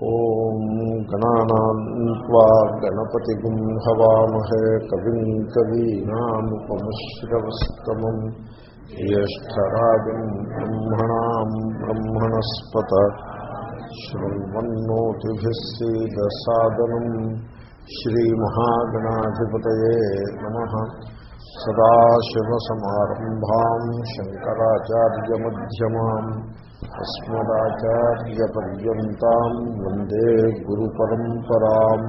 ఓం గణానా గణపతిం హవామహే కవిం కవీనాముపమిశ్రవస్తమం జ్యేష్టరాజం బ్రహ్మణా బ్రహ్మణస్పత శృణ్వన్నోతిభిస్సీదసాదనం శ్రీమహాగణాధిపత సదాశివసమారంభా శంకరాచార్యమ్యమాన్ अस्मदाचार्यपर्यन्ताम् वन्दे गुरुपरम्पराम्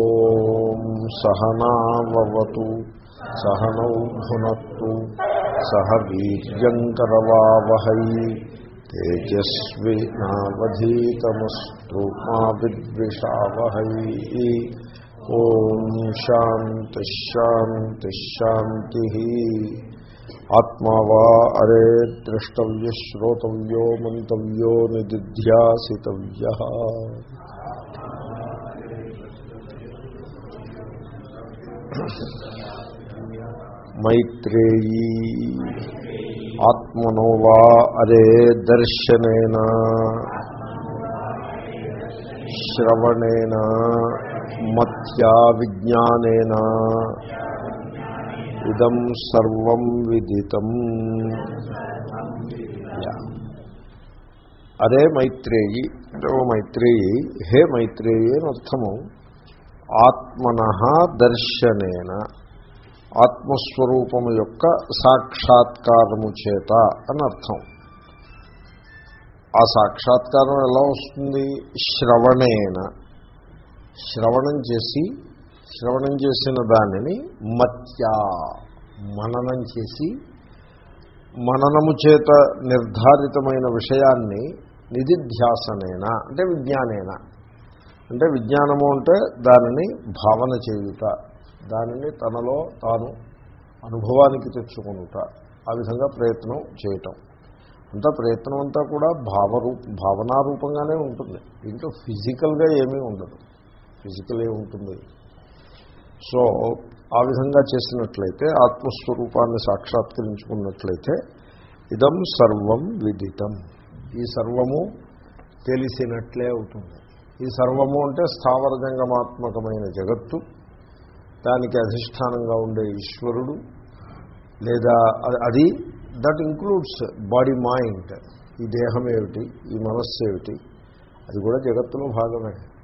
ॐ सहनावतु सहनौ भुनक्तु सह वीर्यङ्करवावहै तेजस्विनावधीतमस्तु मा विद्विषावहै ॐ शान्तिश्शान्तिश्शान्तिः ఆత్మా వా అరే ద్రష్టవ్య శ్రోతవ్యో మంతవ్యో నిదిధ్యాసితవ్య మైత్రేయీ. ఆత్మనో వా అరే దర్శనేన. శ్రవణేన. మత్యా విజ్ఞానేన ఇదం సర్వం విదితం. అరే మైత్రేయి అంటే ఓ మైత్రేయి హే మైత్రేయి అని అర్థము. ఆత్మన దర్శనేన ఆత్మస్వరూపము యొక్క సాక్షాత్కారము చేత అని అర్థం. ఆ సాక్షాత్కారం ఎలా వస్తుంది? శ్రవణేన. శ్రవణం చేసి శ్రవణం చేసిన దానిని మత్యా మననం చేసి మననము చేత నిర్ధారితమైన విషయాన్ని నిధిధ్యాసనేన అంటే విజ్ఞానేన. అంటే విజ్ఞానము అంటే దానిని భావన చేయుట దానిని తనలో తాను అనుభవానికి తెచ్చుకునుట ఆ విధంగా ప్రయత్నం చేయటం. అంతా ప్రయత్నం అంతా కూడా భావరూ భావనారూపంగానే ఉంటుంది. దీంట్లో ఫిజికల్గా ఏమీ ఉండదు. ఫిజికల్ ఏముంటుంది? సో ఆ విధంగా చేసినట్లయితే ఆత్మస్వరూపాన్ని సాక్షాత్కరించుకున్నట్లయితే ఇదం సర్వం విదితం. ఈ సర్వము తెలిసినట్లే అవుతుంది. ఈ సర్వము అంటే స్థావర జంగమాత్మకమైన జగత్తు. దానికి అధిష్టానంగా ఉండే ఈశ్వరుడు. లేదా అది దట్ ఇంక్లూడ్స్ బాడీ మైండ్. ఈ దేహం ఏమిటి? ఈ మనస్సు ఏమిటి? అది కూడా జగత్తులో భాగమే.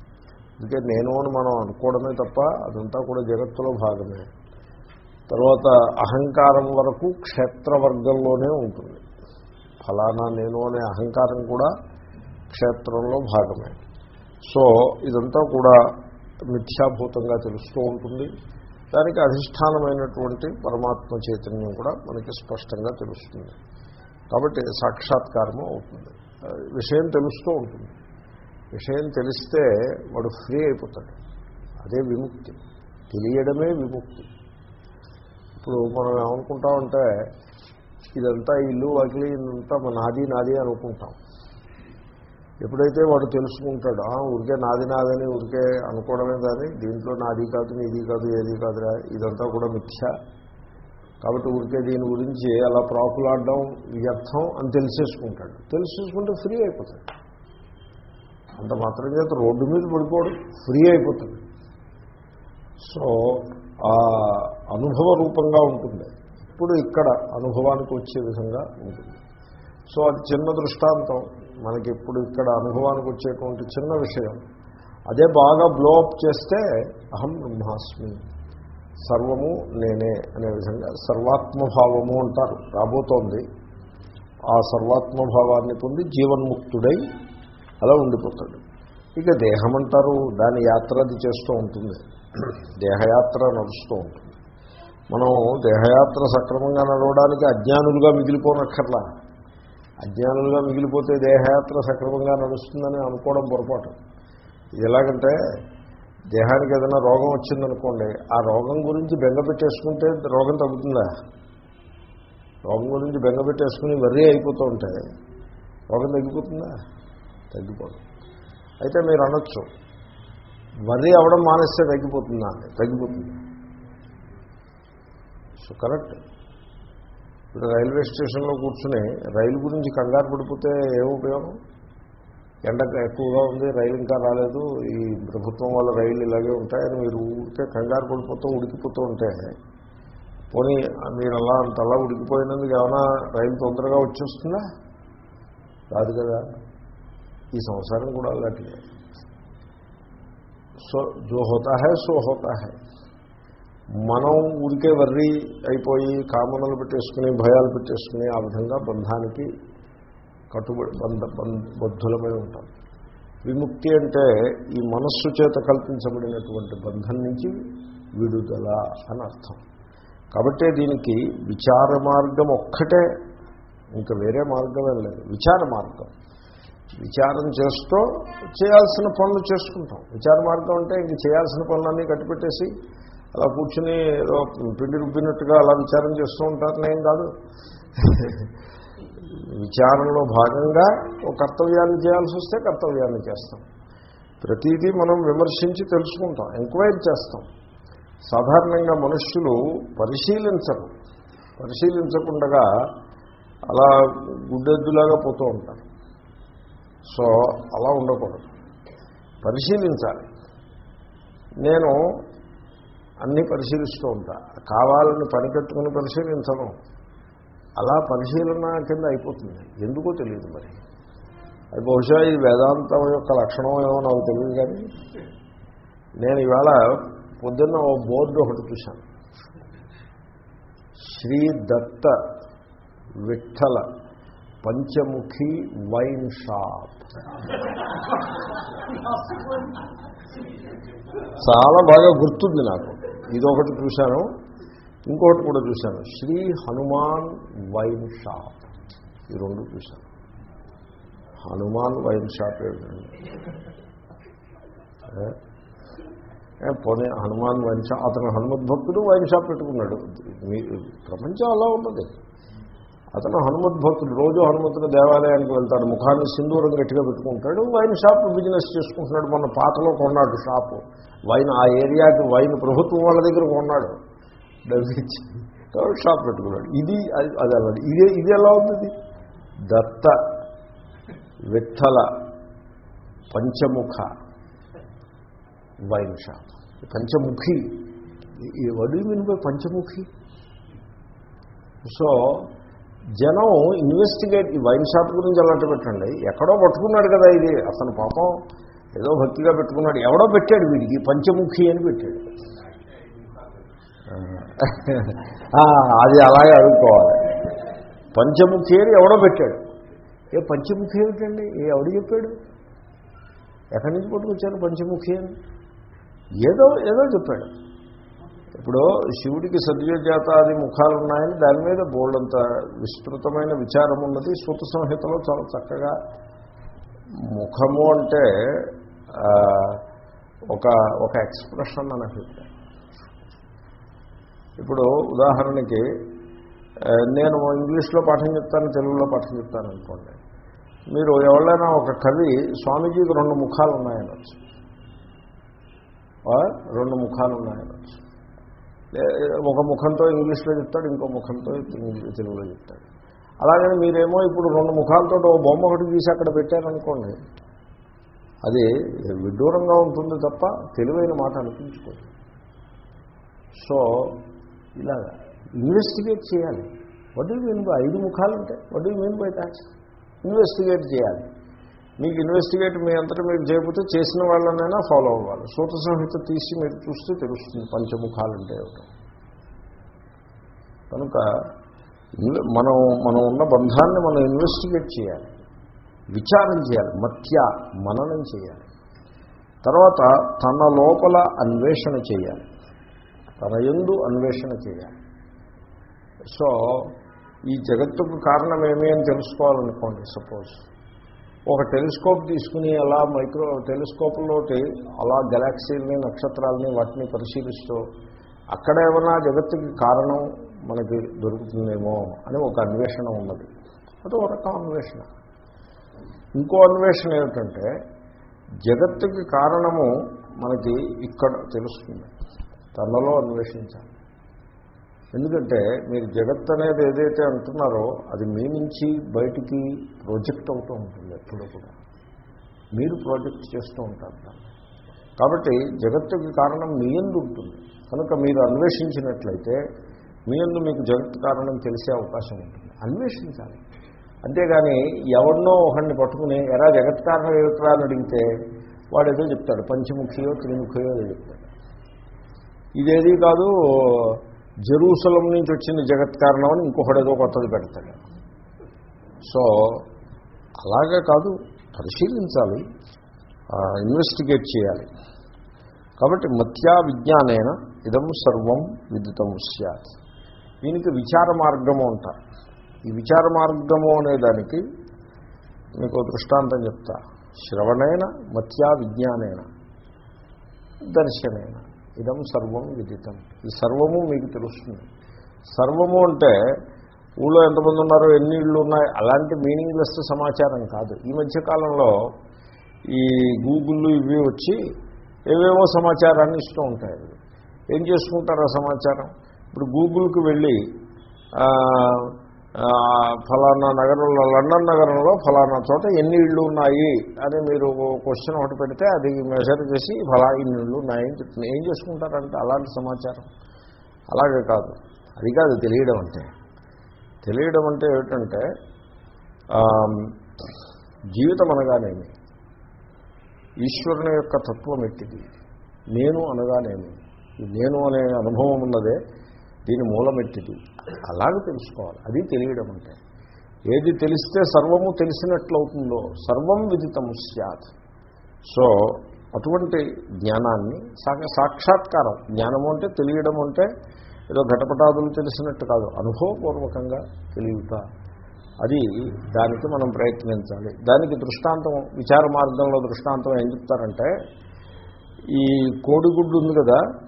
అందుకే నేను అని మనం అనుకోవడమే తప్ప అదంతా కూడా జగత్తులో భాగమే. తర్వాత అహంకారం వరకు క్షేత్రవర్గంలోనే ఉంటుంది. ఫలానా నేను అనే అహంకారం కూడా క్షేత్రంలో భాగమే. సో ఇదంతా కూడా మిథ్యాభూతంగా తెలుస్తూ ఉంటుంది. దానికి అధిష్టానమైనటువంటి పరమాత్మ చైతన్యం కూడా మనకి స్పష్టంగా తెలుస్తుంది. కాబట్టి సాక్షాత్కారము అవుతుంది. విషయం తెలుస్తూ ఉంటుంది. విషయం తెలిస్తే వాడు ఫ్రీ అయిపోతాడు. అదే విముక్తి. తెలియడమే విముక్తి. ఇప్పుడు మనం ఏమనుకుంటామంటే ఇదంతా ఇల్లు వాకిలి ఇదంతా నాది నాది అనుకుంటాం. ఎప్పుడైతే వాడు తెలుసుకుంటాడు ఊరికే నాది నాదని ఊరికే అనుకోవడమే కానీ దీంట్లో నాది కాదు నీది కాదు ఏది కాదురా ఇదంతా కూడా మిథ్య. కాబట్టి ఊరికే దీని గురించి అలా ప్రాకులాడడం వ్యర్థం అని తెలిసేసుకుంటాడు. తెలిసేసుకుంటే ఫ్రీ అయిపోతాడు. అంత మాత్రం చేత రోడ్డు మీద పడిపోవడం ఫ్రీ అయిపోతుంది. సో ఆ అనుభవ రూపంగా ఉంటుంది. ఇప్పుడు ఇక్కడ అనుభవానికి వచ్చే విధంగా ఉంటుంది. సో అది చిన్న దృష్టాంతం. మనకి ఇప్పుడు ఇక్కడ అనుభవానికి వచ్చేటువంటి చిన్న విషయం. అదే బాగా బ్లోఅప్ చేస్తే అహం బ్రహ్మాస్మి. సర్వము నేనే అనే విధంగా సర్వాత్మభావము అంటారు. రాబోతోంది. ఆ సర్వాత్మభావాన్ని పొంది జీవన్ముక్తుడై అలా ఉండిపోతాడు. ఇక దేహం అంటారు దాని యాత్ర అది చేస్తూ ఉంటుంది. దేహయాత్ర నడుస్తూ ఉంటుంది. మనం దేహయాత్ర సక్రమంగా నడవడానికి అజ్ఞానులుగా మిగిలిపోనక్కర్లా. అజ్ఞానులుగా మిగిలిపోతే దేహయాత్ర సక్రమంగా నడుస్తుందని అనుకోవడం పొరపాటు. ఇది ఎలాగంటే దేహానికి ఏదైనా రోగం వచ్చిందనుకోండి ఆ రోగం గురించి బెంగ పెట్టేసుకుంటే రోగం తగ్గుతుందా? రోగం గురించి బెంగ పెట్టేసుకుని వర్రీ అయిపోతూ ఉంటే రోగం తగ్గిపోతుందా? తగ్గిపోదు. అయితే మీరు అనొచ్చు వర్రీ అవడం మానేస్తే తగ్గిపోతుందా అండి? తగ్గిపోతుంది. So correct. ఇప్పుడు రైల్వే స్టేషన్లో కూర్చుని రైలు గురించి కంగారు పడిపోతే ఏ ఉపయోగం? ఎండ ఎక్కువగా ఉంది రైలు ఇంకా రాలేదు ఈ ప్రభుత్వం వల్ల రైలు ఇలాగే ఉంటాయని మీరు ఊరికే కంగారు పడిపోతూ ఉడికిపోతూ ఉంటే పోనీ మీరు అలా అంతలా ఉడికిపోయినందుకు ఏమైనా రైలు తొందరగా వచ్చేస్తుందా? కాదు కదా. ఈ సంసారం కూడా అలాంటిదే సో జో హోతా హై సో హోతా హై. మనం ఊరికే వర్రి అయిపోయి కామనలు పెట్టేసుకుని భయాలు పెట్టేసుకుని ఆ విధంగా బంధానికి కట్టుబడి బంధ బద్ధులమై ఉంటాం. విముక్తి అంటే ఈ మనస్సు చేత కల్పించబడినటువంటి బంధం నుంచి విడుదల అని అర్థం. కాబట్టి దీనికి విచార మార్గం ఒక్కటే ఇంకా వేరే మార్గమే లేదు. విచార మార్గం. విచారం చేస్తూ చేయాల్సిన పనులు చేసుకుంటాం. విచార మార్గం అంటే ఇంక చేయాల్సిన పనులన్నీ కట్టిపెట్టేసి అలా కూర్చుని ఏదో పిండి రుబ్బినట్టుగా అలా విచారం చేస్తూ ఉంటారనేం కాదు. విచారంలో భాగంగా ఒక కర్తవ్యాన్ని చేయాల్సి వస్తే కర్తవ్యాన్ని చేస్తాం. ప్రతిదీ మనం విమర్శించి తెలుసుకుంటాం ఎంక్వైరీ చేస్తాం. సాధారణంగా మనుష్యులు పరిశీలించరు. పరిశీలించకుండా అలా గుడ్డెద్దులాగా పోతూ ఉంటారు. సో అలా ఉండకూడదు. పరిశీలించాలి. నేను అన్నీ పరిశీలిస్తూ ఉంటా. కావాలని పని కట్టుకుని పరిశీలించను. అలా పరిశీలన కింద అయిపోతుంది. ఎందుకో తెలియదు మరి. అది బహుశా ఈ వేదాంతం యొక్క లక్షణం ఏమో నాకు తెలియదు కానీ నేను ఇవాళ పొద్దున్న ఓ బోర్డు ఒకటి చూశాను. Shri Datta Vithala Panchamukhi wine shop. చాలా బాగా గుర్తుంది నాకు. ఇదొకటి చూశాను ఇంకొకటి కూడా చూశాను. Shri Hanuman wine shop. ఈ రెండు చూశాను. హనుమాన్ వైన్ షాప్ ఏమిటండి? పోనీ హనుమాన్ వైన్ షాప్ అతను హనుమద్భక్తుడు వైన్ షాప్ పెట్టుకున్నాడు. మీ ప్రపంచం అలా ఉన్నది. అతను హనుమద్భక్తుడు. రోజు హనుమంతుడు దేవాలయానికి వెళ్తాడు. ముఖాన్ని సింధూరం గట్టిగా పెట్టుకుంటాడు. వైన్ షాప్ బిజినెస్ చేసుకుంటున్నాడు. మొన్న పాతలో కొన్నాడు షాపు. వైన్ ఆ ఏరియాకి వైన్ ప్రభుత్వం వాళ్ళ దగ్గర కొన్నాడు. డబ్బిచ్చి షాప్ పెట్టుకున్నాడు. ఇది అది అలా ఇదే ఇది ఎలా ఉంది దత్త విఠల పంచముఖ వైన్ షాప్. పంచముఖి. ఈ వడి మీనిపై పంచముఖి? సో జనం ఇన్వెస్టిగేట్ ఈ వైన్ షాప్ గురించి అలాంటి పెట్టండి. ఎక్కడో పట్టుకున్నాడు కదా ఇది. అతను పాపం ఏదో భక్తిగా పెట్టుకున్నాడు. ఎవడో పెట్టాడు వీడికి. పంచముఖి అని పెట్టాడు. అది అలాగే అడుగుకోవాలి పంచముఖి అని ఎవడో పెట్టాడు. ఏ పంచముఖి ఏమిటండి? ఏ ఎవడు చెప్పాడు? ఎక్కడి నుంచి పట్టుకొచ్చారు పంచముఖి అని? ఏదో ఏదో చెప్పాడు. ఇప్పుడు శివుడికి సద్యోజాతాది ముఖాలు ఉన్నాయని దాని మీద బోల్డంత విస్తృతమైన విచారం ఉన్నది. శృత సంహితలో చాలా చక్కగా ముఖము అంటే ఒక ఒక ఎక్స్ప్రెషన్ అని అభిప్రాయం. ఇప్పుడు ఉదాహరణకి నేను ఇంగ్లీష్లో పాఠం చెప్తాను తెలుగులో పాఠం చెప్తాను అనుకోండి. మీరు ఎవరైనా ఒక కవి స్వామీజీకి రెండు ముఖాలు ఉన్నాయనొచ్చు రెండు ముఖాలు ఉన్నాయనొచ్చు ఒక ముఖంతో ఇంగ్లీష్లో చెప్తాడు ఇంకో ముఖంతో తెలుగులో చెప్తాడు. అలాగని మీరేమో ఇప్పుడు రెండు ముఖాలతో ఓ బొమ్మ ఒకటి తీసి అక్కడ పెట్టారనుకోండి అది విడ్డూరంగా ఉంటుంది తప్ప తెలివైన మాట అనిపించుకోదు. సో ఇలాగా ఇన్వెస్టిగేట్ చేయాలి. వడ్డీ మీన్ బై ఐదు ముఖాలు ఉంటాయి వడ్డీ మీన్ బై దాట్ ఇన్వెస్టిగేట్ చేయాలి. మీకు ఇన్వెస్టిగేట్ మీ అంతటా మీరు చేయకపోతే చేసిన వాళ్ళనైనా ఫాలో అవ్వాలి. సూత సంహిత తీసి మీరు చూస్తే తెలుస్తుంది పంచముఖాలు అంటే ఏమిటో. కనుక మనం మనం ఉన్న బంధాన్ని మనం ఇన్వెస్టిగేట్ చేయాలి. విచారం చేయాలి. మత్య మననం చేయాలి. తర్వాత తన లోపల అన్వేషణ చేయాలి. తన ఎందు అన్వేషణ చేయాలి. సో ఈ జగత్తుకు కారణం ఏమి అని తెలుసుకోవాలనుకోండి సపోజ్ ఒక టెలిస్కోప్ తీసుకుని అలా మైక్రో టెలిస్కోప్లోటి అలా గెలాక్సీలని నక్షత్రాలని వాటిని పరిశీలిస్తూ అక్కడ ఏమైనా జగత్తుకి కారణం మనకి దొరుకుతుందేమో అని ఒక అన్వేషణ ఉన్నది. అది ఒక రకం అన్వేషణ. ఇంకో అన్వేషణ ఏమిటంటే జగత్తుకి కారణము మనకి ఇక్కడ తెలుస్తుంది. తనలో అన్వేషించాలి. ఎందుకంటే మీరు జగత్ అనేది ఏదైతే అంటున్నారో అది మీ నుంచి బయటికి ప్రొజెక్ట్ అవుతూ ఉంటుంది ఎప్పుడూ కూడా. మీరు ప్రాజెక్ట్ చేస్తూ ఉంటారు దాన్ని. కాబట్టి జగత్తుకి కారణం మీ ఎందు ఉంటుంది. కనుక మీరు అన్వేషించినట్లయితే మీ ఎందు మీకు జగత్ కారణం తెలిసే అవకాశం ఉంటుంది. అన్వేషించాలి. అంతేగాని ఎవరినో ఒకరిని పట్టుకుని ఎలా జగత్ కారణం ఏమిట్రా అని అడిగితే వాడు ఏదో చెప్తాడు. పంచముఖియో త్రిముఖియో ఏదో చెప్తాడు. ఇదేది కాదు జెరూసలం నుంచి వచ్చింది జగత్ కారణం అని ఇంకొకటి ఏదో కొత్తది పెడతాడు. సో అలాగే కాదు పరిశీలించాలి ఇన్వెస్టిగేట్ చేయాలి. కాబట్టి మత్యా విజ్ఞానేన ఇదం సర్వం విదితం సత్ దీనికి విచార మార్గము అంటారు. ఈ విచార మార్గము అనేదానికి మీకు దృష్టాంతం చెప్తా. శ్రవణేన మత్యా విజ్ఞానేన దర్శనేన. ఇదం సర్వం విదితం. ఈ సర్వము మీకు తెలుస్తుంది. సర్వము అంటే ఊళ్ళో ఎంతమంది ఉన్నారో ఎన్ని ఇళ్ళు ఉన్నాయి అలాంటి మీనింగ్లెస్ సమాచారం కాదు. ఈ మధ్యకాలంలో ఈ గూగుల్ ఇవి వచ్చి ఏవేవో సమాచారాన్ని ఇస్తూ ఉంటాయి. ఏం చేసుకుంటారు ఆ సమాచారం? ఇప్పుడు గూగుల్కి వెళ్ళి ఫలానా నగరంలో లండన్ నగరంలో ఫలానా చోట ఎన్ని ఇళ్ళు ఉన్నాయి అని మీరు క్వశ్చన్ ఒకటి పెడితే అది మెజర్ చేసి ఫలా ఇన్ని ఇళ్ళు ఉన్నాయని చెప్తుంది. ఏం చేసుకుంటారంటే? అలాంటి సమాచారం. అలాగే కాదు. అది కాదు తెలియడం అంటే. తెలియడం అంటే ఏమిటంటే జీవితం అనగానేమి? ఈశ్వరుని యొక్క తత్వం ఎట్టిది? నేను అనగానేమి? నేను అనే అనుభవం ఉన్నదే దీని మూలం ఎట్టిది? అలాగే తెలుసుకోవాలి. అది తెలియడం అంటే. ఏది తెలిస్తే సర్వము తెలిసినట్లవుతుందో సర్వం విదితము సత్ సో అటువంటి జ్ఞానాన్ని సాక్షాత్కారం. జ్ఞానము అంటే తెలియడం అంటే ఏదో ఘటపటాదులు తెలిసినట్టు కాదు. అనుభవపూర్వకంగా తెలియట. అది దానికి మనం ప్రయత్నించాలి. దానికి దృష్టాంతం విచార మార్గంలో దృష్టాంతం ఏం చెప్తారంటే ఈ కోడిగుడ్డు ఉంది కదా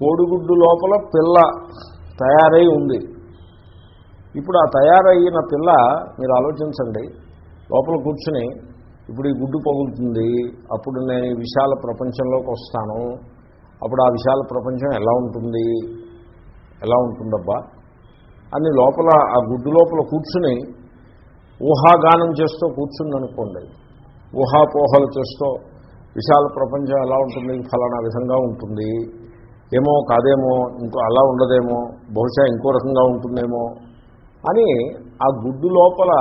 కోడిగుడ్డు లోపల పిల్ల తయారై ఉంది. ఇప్పుడు ఆ తయారయ్యిన పిల్ల మీరు ఆలోచించండి లోపల కూర్చుని ఇప్పుడు ఈ గుడ్డు పగులుతుంది అప్పుడు నేను ఈ విశాల ప్రపంచంలోకి వస్తాను అప్పుడు ఆ విశాల ప్రపంచం ఎలా ఉంటుంది ఎలా ఉంటుందబ్బా? అని లోపల ఆ గుడ్డు లోపల కూర్చుని ఊహాగానం చేస్తూ కూర్చుందనుకోండి. ఊహాపోహలు చేస్తూ విశాల ప్రపంచం ఎలా ఉంటుంది ఫలానా విధంగా ఉంటుంది ఏమో కాదేమో ఇంకో అలా ఉండదేమో బహుశా ఇంకో రకంగా ఉంటుందేమో అని ఆ గుడ్డు లోపల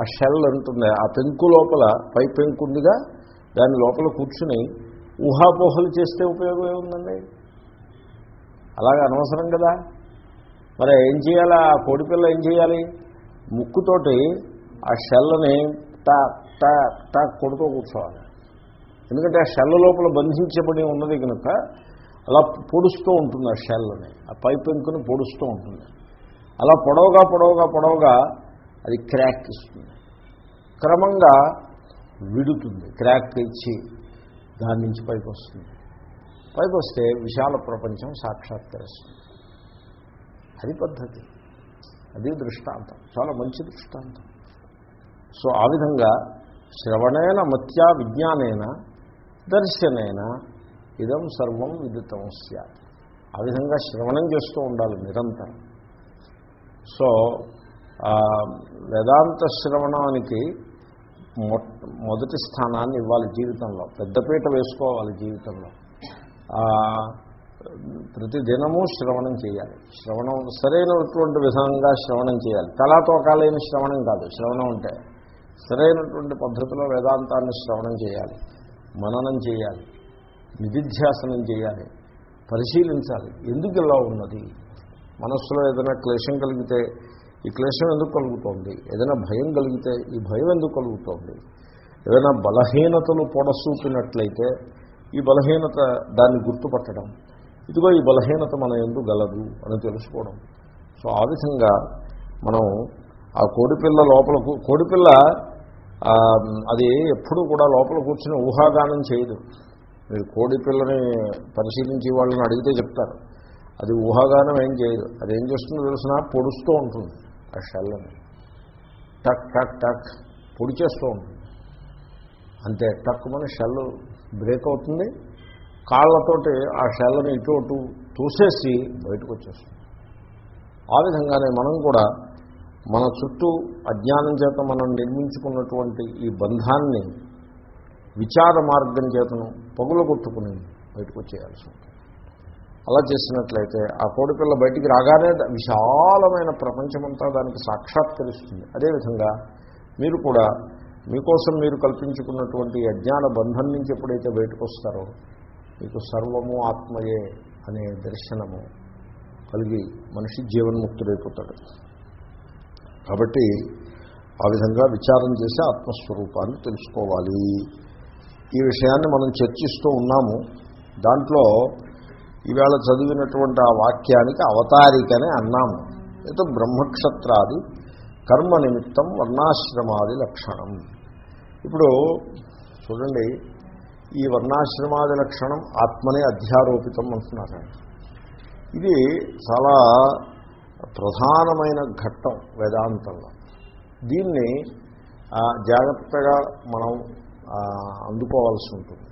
ఆ షెల్ ఉంటుంది ఆ పెంకు లోపల పై పెంకు ఉందిగా దాని లోపల కూర్చుని ఊహాపోహలు చేస్తే ఉపయోగం ఏముందండి? అలాగే అనవసరం కదా? మరి ఏం చేయాలి? ఆ కోడిపిల్ల ఏం చేయాలి? ముక్కుతోటి ఆ షెల్లని టా టాక్ టాక్ కొడుతూ కూర్చోవాలి. ఎందుకంటే ఆ షెల్ లోపల బంధించబడి ఉన్నది కనుక అలా పొడుస్తూ ఉంటుంది ఆ షెల్ని ఆ పై పెంకుని పొడుస్తూ ఉంటుంది. అలా పొడవుగా పొడవుగా పొడవుగా అది క్రాక్ ఇస్తుంది. క్రమంగా విడుతుంది. క్రాక్ ఇచ్చి దాని నుంచి పైకి వస్తుంది పైకి వస్తే విశాల ప్రపంచం సాక్షాత్కరిస్తుంది. అది పద్ధతి. అది దృష్టాంతం. చాలా మంచి దృష్టాంతం. సో ఆ విధంగా శ్రవణేన మత్యా విజ్ఞానేన దర్శనేన ఇదం సర్వం విదితం సత్ ఆ విధంగా శ్రవణం చేస్తూ ఉండాలి నిరంతరం. సో వేదాంత శ్రవణానికి మొ- మొదటి స్థానాన్ని ఇవ్వాలి జీవితంలో. పెద్దపీట వేసుకోవాలి జీవితంలో. ప్రతిదినము ప్రతి దినము శ్రవణం చేయాలి. శ్రవణం సరైనటువంటి విధంగా శ్రవణం చేయాలి. కళాతోకాలైన శ్రవణం కాదు శ్రవణం అంటే సరైనటువంటి పద్ధతిలో వేదాంతాన్ని శ్రవణం చేయాలి మననం చేయాలి నిధిధ్యాసనం చేయాలి పరిశీలించాలి. ఎందుకు ఇలా ఉన్నది? మనస్సులో ఏదైనా క్లేశం కలిగితే ఈ క్లేశం ఎందుకు కలుగుతోంది? ఏదైనా భయం కలిగితే ఈ భయం ఎందుకు కలుగుతోంది? ఏదైనా బలహీనతలు పొడసూపినట్లయితే ఈ బలహీనత దాన్ని గుర్తుపట్టడం ఇదిగో ఈ బలహీనత మన ఎందుకు గలదు అని తెలుసుకోవడం. సో ఆ విధంగా మనం ఆ కోడిపిల్ల లోపల కోడిపిల్ల అది ఎప్పుడూ కూడా లోపల కూర్చుని ఊహాగానం చేయదు. మీరు కోడిపిల్లని పరిశీలించి వాళ్ళని అడిగితే చెప్తారు. అది ఊహాగానం ఏం చేయదు. అది ఏం చేస్తుందో తెలిసిన? పొడుస్తూ ఉంటుంది ఆ షెల్లని. టక్ టక్ టక్ పొడి చేస్తూ ఉంటుంది. అంతే టక్ మన షెల్ బ్రేక్ అవుతుంది. కాళ్ళతోటి ఆ షెల్లని ఇటు అటు తూసేసి బయటకు వచ్చేస్తుంది. ఆ విధంగానే మనం కూడా మన చుట్టూ అజ్ఞానం చేత మనం నిర్మించుకున్నటువంటి ఈ బంధాన్ని విచార మార్గం చేతను పగులు కొట్టుకుని బయటకు వచ్చేయాల్సి ఉంటుంది. అలా చేసినట్లయితే ఆ కోడిపిల్ల బయటికి రాగానే విశాలమైన ప్రపంచమంతా దానికి సాక్షాత్కరిస్తుంది. అదేవిధంగా మీరు కూడా మీకోసం మీరు కల్పించుకున్నటువంటి అజ్ఞాన బంధం నుంచి ఎప్పుడైతే బయటకు వస్తారో మీకు సర్వము ఆత్మయే అనే దర్శనము కలిగి మనిషి జీవన్ముక్తుడైపోతాడు. కాబట్టి ఆ విధంగా విచారం చేసి ఆత్మస్వరూపాన్ని తెలుసుకోవాలి. ఈ విషయాన్ని మనం చర్చిస్తూ ఉన్నాము. దాంట్లో ఈవేళ చదివినటువంటి ఆ వాక్యానికి అవతారికనే అన్నాము. అయితే బ్రహ్మక్షత్రాది కర్మ నిమిత్తం వర్ణాశ్రమాది లక్షణం. ఇప్పుడు చూడండి ఈ వర్ణాశ్రమాది లక్షణం ఆత్మనే అధ్యారోపితం అంటున్నారు ఇది చాలా ప్రధానమైన ఘట్టం వేదాంతంలో. దీన్ని జాగ్రత్తగా మనం అందుకోవాల్సి ఉంటుంది.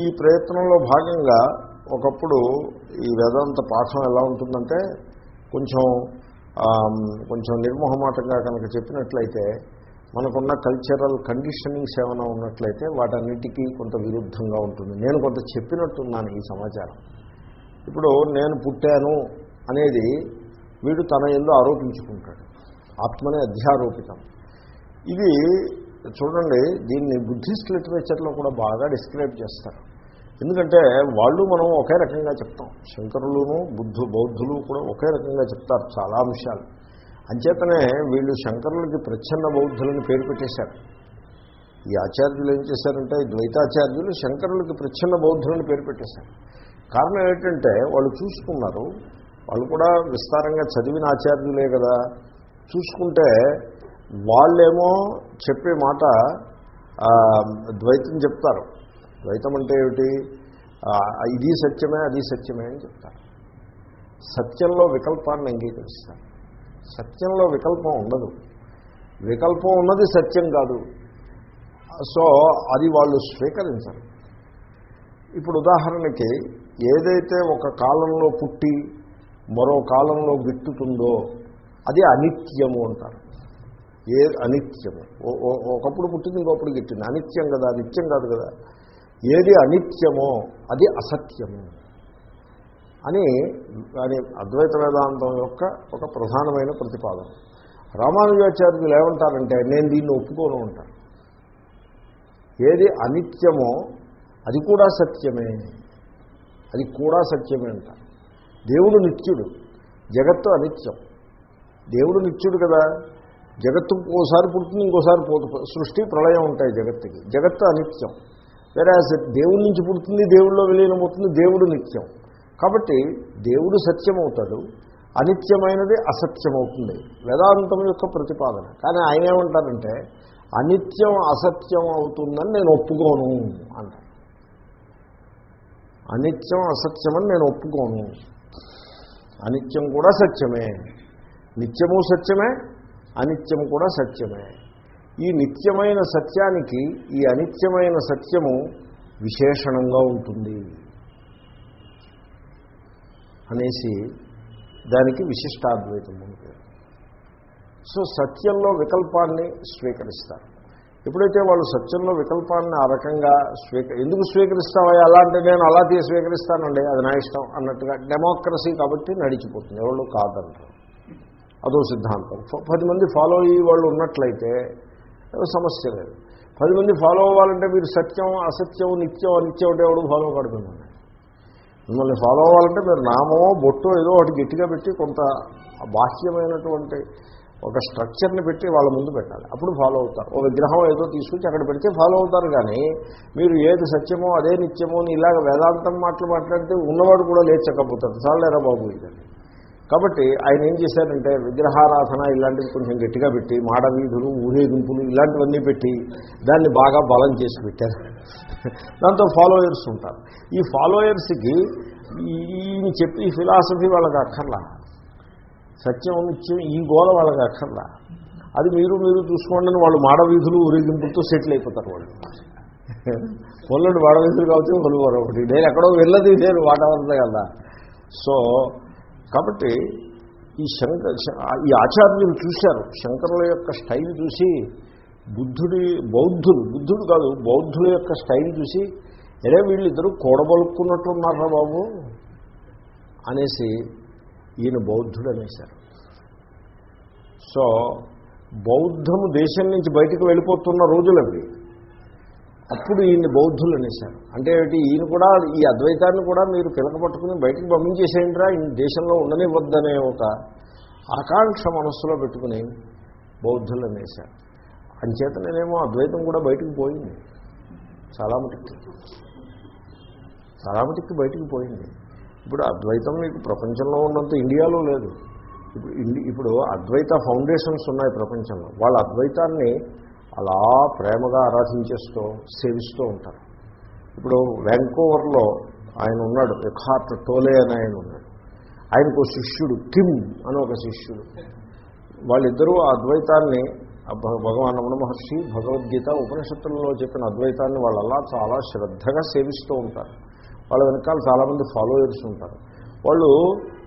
ఈ ప్రయత్నంలో భాగంగా ఒకప్పుడు ఈ వేదాంత పాఠం ఎలా ఉంటుందంటే కొంచెం కొంచెం నిర్మోహమాటంగా కనుక చెప్పినట్లయితే మనకున్న కల్చరల్ కండిషనింగ్స్ ఏమైనా ఉన్నట్లయితే వాటన్నిటికీ కొంత విరుద్ధంగా ఉంటుంది. నేను కొంత చెప్పినట్టున్నాను ఈ సమాచారం. ఇప్పుడు నేను పుట్టాను అనేది వీడు తన ఇల్లు ఆరోపించుకుంటాడు. ఆత్మనే అధ్యారోపితం. ఇది చూడండి దీన్ని బుద్ధిస్ట్ లిటరేచర్లో కూడా బాగా డిస్క్రైబ్ చేస్తారు. ఎందుకంటే వాళ్ళు మనం ఒకే రకంగా చెప్తాం. శంకరులును బుద్ధు బౌద్ధులు కూడా ఒకే రకంగా చెప్తారు చాలా అంశాలు అంచేతనే వీళ్ళు శంకరులకి ప్రచ్ఛన్న బౌద్ధులని పేరు పెట్టేశారు. ఈ ఆచార్యులు ఏం చేశారంటే ఈ ద్వైతాచార్యులు శంకరులకి ప్రచ్ఛన్న బౌద్ధులని పేరు పెట్టేశారు. కారణం ఏంటంటే వాళ్ళు చూసుకున్నారు. వాళ్ళు కూడా విస్తారంగా చదివిన ఆచార్యులే కదా. చూసుకుంటే వాళ్ళేమో చెప్పే మాట ద్వైతం చెప్తారు. ద్వైతం అంటే ఏమిటి ఇది సత్యమే అది సత్యమే అని చెప్తారు. సత్యంలో వికల్పాన్ని అంగీకరిస్తారు. సత్యంలో వికల్పం ఉండదు. వికల్పం ఉన్నది సత్యం కాదు. సో అది వాళ్ళు స్వీకరించరు. ఇప్పుడు ఉదాహరణకి ఏదైతే ఒక కాలంలో పుట్టి మరో కాలంలో గిట్టుతుందో అది అనిత్యము అంటారు. ఏ అనిత్యము. ఒకప్పుడు పుట్టింది ఇంకొప్పుడు గిట్టింది. అనిత్యం కదా నిత్యం కాదు కదా. ఏది అనిత్యమో అది అసత్యము అని అని అద్వైత వేదాంతం యొక్క ఒక ప్రధానమైన ప్రతిపాదన. రామానుజాచార్యులు ఏమంటారంటే నేను దీన్ని ఒప్పుకోను ఉంటాను ఏది అనిత్యమో అది కూడా సత్యమే. అది కూడా సత్యమే అంటారు. దేవుడు నిత్యుడు జగత్తు అనిత్యం. దేవుడు నిత్యుడు కదా. జగత్తు ఓసారి పుడుతుంది ఇంకోసారి పోతు సృష్టి ప్రళయం ఉంటాయి జగత్తుకి. జగత్తు అనిత్యం. వేరే దేవుడి నుంచి పుడుతుంది దేవుడిలో విలీనమవుతుంది దేవుడు నిత్యం. కాబట్టి దేవుడు సత్యమవుతాడు అనిత్యమైనది అసత్యమవుతుంది. వేదాంతం యొక్క ప్రతిపాదన. కానీ ఆయన ఏమంటారంటే అనిత్యం అసత్యం అవుతుందని నేను ఒప్పుకోను అంటారు అనిత్యం అసత్యమని నేను ఒప్పుకోను. అనిత్యం కూడా సత్యమే. నిత్యము సత్యమే అనిత్యం కూడా సత్యమే. ఈ నిత్యమైన సత్యానికి ఈ అనిత్యమైన సత్యము విశేషణంగా ఉంటుంది అనేసి దానికి విశిష్టాద్వైతం అని పేరు. సో సత్యంలో వికల్పాన్ని స్వీకరిస్తారు. ఎప్పుడైతే వాళ్ళు సత్యంలో వికల్పాన్ని ఆ రకంగా స్వీక ఎందుకు స్వీకరిస్తావా? అలా అంటే నేను అలా తీసి స్వీకరిస్తానండి అది నా ఇష్టం అన్నట్టుగా డెమోక్రసీ కాబట్టి నడిచిపోతుంది. ఎవరు కాదంటారు. అదో సిద్ధాంతం. పది మంది ఫాలో అయ్యే వాళ్ళు ఉన్నట్లయితే సమస్య లేదు. పది మంది ఫాలో అవ్వాలంటే మీరు సత్యం అసత్యం నిత్యం అనిత్యం అంటే ఎవడు ఫాలో కాడు మిమ్మల్ని. మిమ్మల్ని ఫాలో అవ్వాలంటే మీరు నామమో బొట్టో ఏదో ఒకటి గట్టిగా పెట్టి కొంత బాహ్యమైనటువంటి ఒక స్ట్రక్చర్ని పెట్టి వాళ్ళ ముందు పెట్టాలి. అప్పుడు ఫాలో అవుతారు. ఓ విగ్రహం ఏదో తీసుకొచ్చి అక్కడ పెడితే ఫాలో అవుతారు కానీ మీరు ఏది సత్యమో అదే నిత్యమో అని ఇలాగ వేదాంతం మాటలు మాట్లాడితే ఉన్నవాడు కూడా లేచకపోతాడు. చాలేరా బాబు ఇదండి కాబట్టి ఆయన ఏం చేశారంటే విగ్రహారాధన ఇలాంటివి కొంచెం గట్టిగా పెట్టి మాడవీధులు ఊరేగింపులు ఇలాంటివన్నీ పెట్టి దాన్ని బాగా బలం చేసి పెట్టారు. దాంతో ఫాలోయర్స్ ఉంటారు. ఈ ఫాలోయర్స్కి ఈయన చెప్పి ఫిలాసఫీ వాళ్ళకి అక్కర్లా. సత్యం నిత్యం ఈ గోల వాళ్ళకి అక్కర్లా. అది మీరు మీరు చూసుకోండి వాళ్ళు మాడవీధులు ఊరేగింపులతో సెటిల్ అయిపోతారు వాళ్ళు. పొల్లుడు మాడవీధులు కాబట్టి వాళ్ళు ఒకటి నేను ఎక్కడో వెళ్ళదు నేను వాటవరదే కదా. సో కాబట్టి ఈ శంకర ఈ ఆచార్యులు చూశారు. శంకరుల యొక్క స్టైల్ చూసి బుద్ధుడి బౌద్ధుడు బుద్ధుడు కాదు బౌద్ధుల యొక్క స్టైల్ చూసి ఎరే వీళ్ళిద్దరూ కూడబలుక్కున్నట్టున్నారా బాబు? అనేసి ఈయన బౌద్ధుడు అనేశారు. సో బౌద్ధము దేశం నుంచి బయటకు వెళ్ళిపోతున్న రోజులవి. అప్పుడు ఈయన బౌద్ధులు అనేశారు. అంటే ఈయన కూడా ఈ అద్వైతాన్ని కూడా మీరు పిలకపట్టుకుని బయటకు పంపించేసేయండిరా ఈ దేశంలో ఉండనివ్వద్దనే ఒక ఆకాంక్ష మనస్సులో పెట్టుకుని బౌద్ధులు అనేశారు. అంచేత నేనేమో అద్వైతం కూడా బయటకు పోయింది. చాలా మటుకి చాలా మటుకి బయటికి పోయింది. ఇప్పుడు అద్వైతం మీకు ప్రపంచంలో ఉన్నంత ఇండియాలో లేదు. ఇప్పుడు ఇండి ఇప్పుడు అద్వైత ఫౌండేషన్స్ ఉన్నాయి ప్రపంచంలో. వాళ్ళ అద్వైతాన్ని అలా ప్రేమగా ఆరాధించేస్తూ సేవిస్తూ ఉంటారు. ఇప్పుడు వ్యాంకోవర్లో ఆయన ఉన్నాడు ఎఖార్ట్ టోలే అని ఆయన ఉన్నాడు. ఆయనకు శిష్యుడు కిమ్ అని ఒక శిష్యుడు. వాళ్ళిద్దరూ ఆ అద్వైతాన్ని ఆ భగ- భగవాన్ రమణ మహర్షి భగవద్గీత ఉపనిషత్తులలో చెప్పిన అద్వైతాన్ని వాళ్ళలా చాలా శ్రద్ధగా సేవిస్తూ ఉంటారు. వాళ్ళ వెనకాల చాలామంది ఫాలోయర్స్ ఉంటారు. వాళ్ళు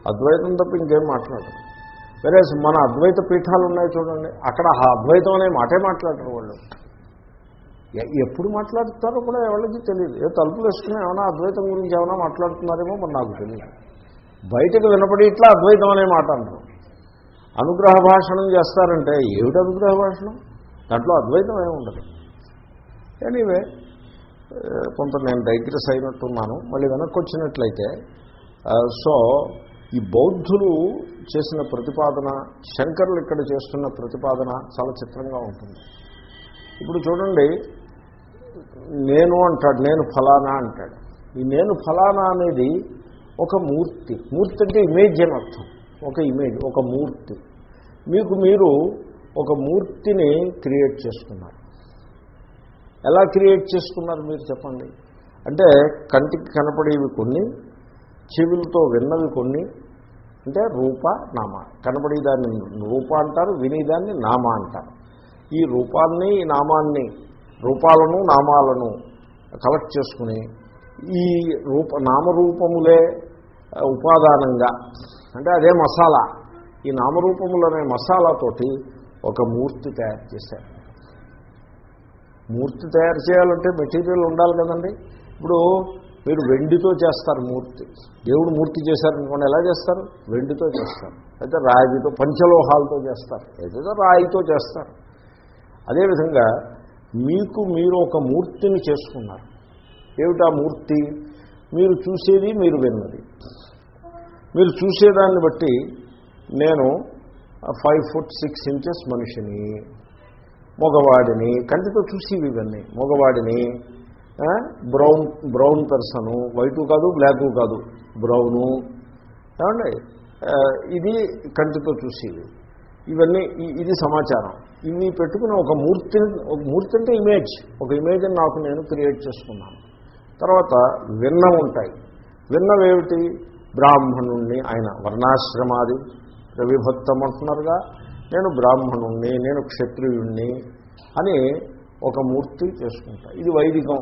అద్వైతం తప్ప ఇంకేం మాట్లాడరు. వేరే మన అద్వైత పీఠాలు ఉన్నాయి చూడండి. అక్కడ ఆ అద్వైతం అనే మాటే మాట్లాడరు వాళ్ళు. ఎప్పుడు మాట్లాడుతారో కూడా ఎవరికి తెలియదు. ఏ తలుపులు వేసుకుని ఏమైనా అద్వైతం గురించి ఏమైనా మాట్లాడుతున్నారేమో మరి నాకు తెలియదు. బయటకు వినపడి ఇట్లా అద్వైతం అనే మాట అంటారు. అనుగ్రహ భాషణం చేస్తారంటే ఏమిటి అనుగ్రహ భాషణం? దాంట్లో అద్వైతం ఏమి ఉండదు. ఎనీవే కొంత నేను డైగ్రెస్ అయినట్టున్నాను. మళ్ళీ వెనక్కి వచ్చినట్లయితే సో ఈ బౌద్ధులు చేసిన ప్రతిపాదన శంకరులు ఇక్కడ చేస్తున్న ప్రతిపాదన చాలా చిత్రంగా ఉంటుంది. ఇప్పుడు చూడండి నేను అంటాడు నేను ఫలానా అంటాడు. ఈ నేను ఫలానా అనేది ఒక మూర్తి. మూర్తి అంటే ఇమేజ్ అని అర్థం. ఒక ఇమేజ్ ఒక మూర్తి. మీకు మీరు ఒక మూర్తిని క్రియేట్ చేసుకున్నారు ఎలా క్రియేట్ చేసుకున్నారు మీరు చెప్పండి? అంటే కంటికి కనపడేవి కొన్ని చెవులతో విన్నవి కొన్ని అంటే రూప నామ. కనపడేదాన్ని రూప అంటారు వినేదాన్ని నామ అంటారు. ఈ రూపాన్ని ఈ నామాన్ని రూపాలను నామాలను కలెక్ట్ చేసుకుని ఈ రూప నామరూపములే ఉపాదానంగా అంటే అదే మసాలా. ఈ నామరూపములనే మసాలాతోటి ఒక మూర్తి తయారు చేశారు. మూర్తి తయారు చేయాలంటే మెటీరియల్ ఉండాలి కదండి. ఇప్పుడు మీరు వెండితో చేస్తారు మూర్తి. దేవుడు మూర్తి చేశారనుకోండి ఎలా చేస్తారు? వెండితో చేస్తారు. అయితే రాగితో పంచలోహాలతో చేస్తారు. ఏదైతే రాయితో చేస్తారు. అదేవిధంగా మీకు మీరు ఒక మూర్తిని చేసుకున్నారు. ఏమిటా మూర్తి? మీరు చూసేది మీరు విన్నది. మీరు చూసేదాన్ని బట్టి నేను ఫైవ్ ఫుట్ సిక్స్ ఇంచెస్ మనిషిని మగవాడిని కంటితో చూసి ఇవన్నీ మగవాడిని బ్రౌన్ బ్రౌన్ పర్సను వైటు కాదు బ్లాకు కాదు. బ్రౌను ఏమండి? ఇది కంటితో చూసేది. ఇవన్నీ ఇది సమాచారం. ఇవి పెట్టుకుని ఒక మూర్తి ఒక మూర్తి అంటే ఇమేజ్ ఒక ఇమేజ్ని నాకు నేను క్రియేట్ చేసుకున్నాను. తర్వాత విన్న ఉంటాయి. విన్నవేమిటి బ్రాహ్మణుణ్ణి ఆయన వర్ణాశ్రమాది రవిభక్తం అంటున్నారుగా. నేను బ్రాహ్మణుణ్ణి నేను క్షత్రియుణ్ణి అని ఒక మూర్తి చేసుకుంటా. ఇది వైదికం.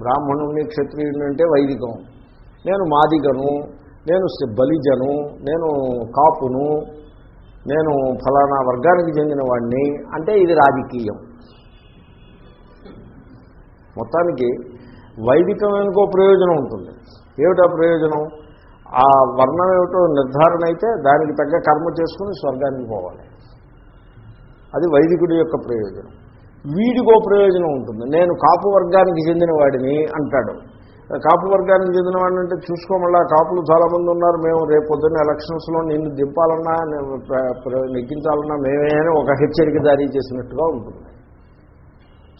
బ్రాహ్మణుణ్ణి క్షత్రియుడిని అంటే వైదికం. నేను మాదిగను నేను బలిజను నేను కాపును నేను ఫలానా వర్గానికి చెందిన వాడిని అంటే ఇది రాజకీయం. మొత్తానికి వైదికం ఎందుకో ప్రయోజనం ఉంటుంది. ఏమిటా ప్రయోజనం? ఆ వర్ణం ఏమిటో నిర్ధారణ అయితే దానికి తగ్గ కర్మ చేసుకుని స్వర్గానికి పోవాలి. అది వైదికుడి యొక్క ప్రయోజనం. వీడికో ప్రయోజనం ఉంటుంది. నేను కాపు వర్గానికి చెందిన వాడిని అంటాడు. కాపు వర్గానికి చెందిన వాడిని అంటే చూసుకోమల్లా కాపులు చాలామంది ఉన్నారు. మేము రేపు పొద్దున్న ఎలక్షన్స్లో నిన్ను దింపాలన్నా నేను ప్ర- నెగ్గించాలన్నా మేమే ఒక హెచ్చరిక జారీ చేసినట్టుగా ఉంటుంది.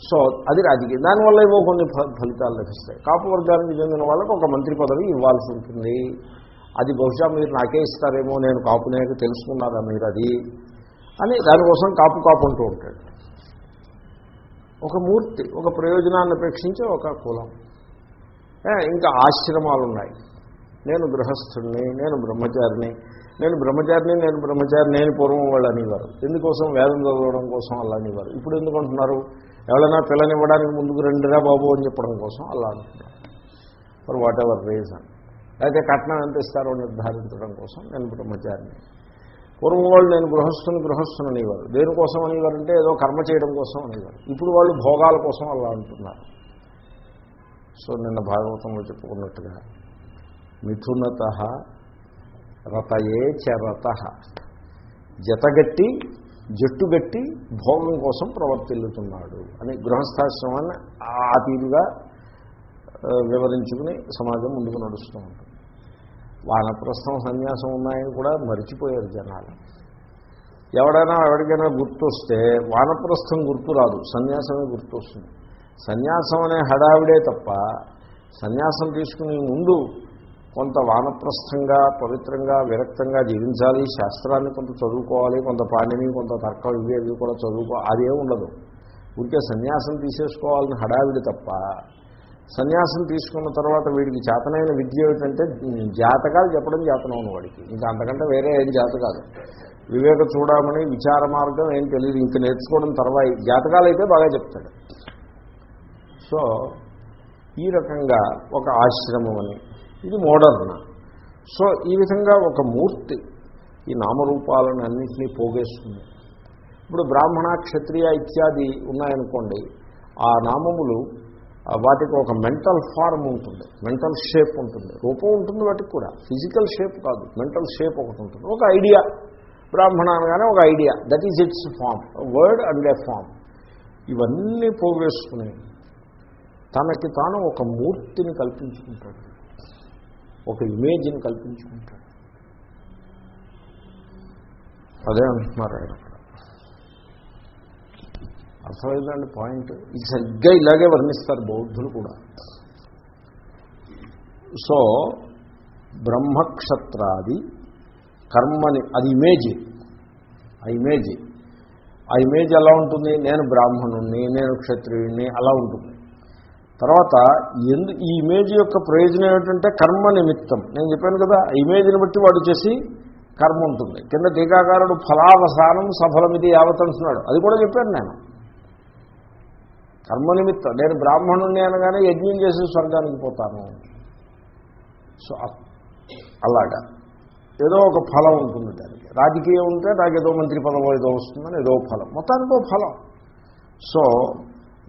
సో అది రాజకీయం. దానివల్ల ఏవో కొన్ని ఫలితాలు లభిస్తాయి. కాపు వర్గానికి చెందిన వాళ్ళకు ఒక మంత్రి పదవి ఇవ్వాల్సి ఉంటుంది. అది బహుశా మీరు నాకే ఇస్తారేమో నేను కాపునే తెలుసుకున్నారా మీరు అది అని దానికోసం కాపు కాపు అంటూ ఉంటాడు. ఒక మూర్తి ఒక ప్రయోజనాన్ని అపేక్షించి ఒక కులం. ఇంకా ఆశ్రమాలు ఉన్నాయి నేను గృహస్థుడిని నేను బ్రహ్మచారిని నేను బ్రహ్మచారిని నేను బ్రహ్మచారిని నేను పూర్వం వాళ్ళు అనేవారు. ఎందుకోసం వేదం చదవడం కోసం అలా అనేవారు? ఇప్పుడు ఎందుకు అంటున్నారు? ఎవరైనా పిల్లనివ్వడానికి ముందుకు రెండురా బాబు అని చెప్పడం కోసం అలా అంటున్నారు. ఫర్ వాట్ ఎవర్ రీజన్ అయితే కట్నం ఎంత ఇస్తారో నిర్ధారించడం కోసం నేను బ్రహ్మచారిని. పూర్వం వాళ్ళు నేను గృహస్థుని గృహస్థుని అనేవారు. దేనికోసం అనేవారంటే ఏదో కర్మ చేయడం కోసం అనేవారు. ఇప్పుడు వాళ్ళు భోగాల కోసం అలా అంటున్నారు. సో నిన్న భాగవతంలో చెప్పుకున్నట్టుగా మిథునత రతయే చరత జతగట్టి జట్టుగట్టి భోగం కోసం ప్రవర్తిల్లుతున్నాడు అని గృహస్థాశ్రమాన్ని ఆ తీరుగా వివరించుకుని సమాజం ముందుకు నడుస్తూ ఉంటుంది. వానప్రస్థం సన్యాసం ఉన్నాయని కూడా మరిచిపోయారు జనాలు. ఎవడైనా ఎవరికైనా గుర్తొస్తే వానప్రస్థం గుర్తు రాదు సన్యాసమే గుర్తు వస్తుంది సన్యాసం అనే హడావిడే తప్ప సన్యాసం తీసుకునే ముందు కొంత వానప్రస్థంగా పవిత్రంగా విరక్తంగా జీవించాలి శాస్త్రాన్ని కొంత చదువుకోవాలి కొంత పాణిని కొంత తర్కం ఇవి అవి కూడా చదువుకో అదే ఉండదు. ఉంటే సన్యాసం తీసేసుకోవాలని హడావిడి తప్ప సన్యాసం తీసుకున్న తర్వాత వీడికి చేతనైన విద్య ఏమిటంటే జాతకాలు చెప్పడం జాతనం వాడికి. ఇంకా అంతకంటే వేరే ఏం జాత కాదు. వివేక చూడమని విచార మార్గం ఏం తెలియదు ఇంక నేర్చుకోవడం తర్వాత జాతకాలు అయితే బాగా చెప్తాడు. సో ఈ రకంగా ఒక ఆశ్రమం అని. ఇది మోడర్న్. సో ఈ విధంగా ఒక మూర్తి ఈ నామరూపాలను అన్నింటినీ పోగేస్తుంది. ఇప్పుడు బ్రాహ్మణ క్షత్రియ ఇత్యాది ఉన్నాయనుకోండి ఆ నామములు వాటికి ఒక మెంటల్ ఫార్మ్ ఉంటుంది. మెంటల్ షేప్ ఉంటుంది. రూపం ఉంటుంది వాటికి కూడా. ఫిజికల్ షేప్ కాదు. మెంటల్ షేప్ ఒకటి ఉంటుంది. ఒక ఐడియా. బ్రాహ్మణ అనగానే ఒక idea. That is its form word and a form ఇవన్నీ పోగేసుకుని తనకి తాను ఒక మూర్తిని కల్పించుకుంటాడు. ఒక ఇమేజ్ని కల్పించుకుంటాడు. అదే అంటున్నారు ఆయన. అర్థమైందండి పాయింట్. ఇది సరిగ్గా ఇలాగే వర్ణిస్తారు బౌద్ధులు కూడా. సో బ్రహ్మక్షత్రాది కర్మని అది ఇమేజ్. ఆ ఇమేజ్. ఆ ఇమేజ్ ఎలా ఉంటుంది? నేను బ్రాహ్మణుణ్ణి నేను క్షత్రియుణ్ణి అలా ఉంటుంది. తర్వాత ఎందు ఈ ఇమేజ్ యొక్క ప్రయోజనం ఏమిటంటే కర్మ నిమిత్తం. నేను చెప్పాను కదా ఆ ఇమేజ్ని బట్టి వాడు చేసి కర్మ ఉంటుంది. కింద టీకాకారుడు ఫలావసానం సఫలమిది యావత్ అంటున్నాడు. అది కూడా చెప్పాను నేను. కర్మ నిమిత్తం నేను బ్రాహ్మణుణ్ణి అనగానే యజ్ఞం చేసి స్వర్గానికి పోతాను. సో అలాగా. ఏదో ఒక ఫలం ఉంటుంది దానికి. రాజకీయం ఉంటే నాకు ఏదో మంత్రి పదం ఏదో వస్తుందని ఏదో ఫలం. మొత్తానికి ఫలం. సో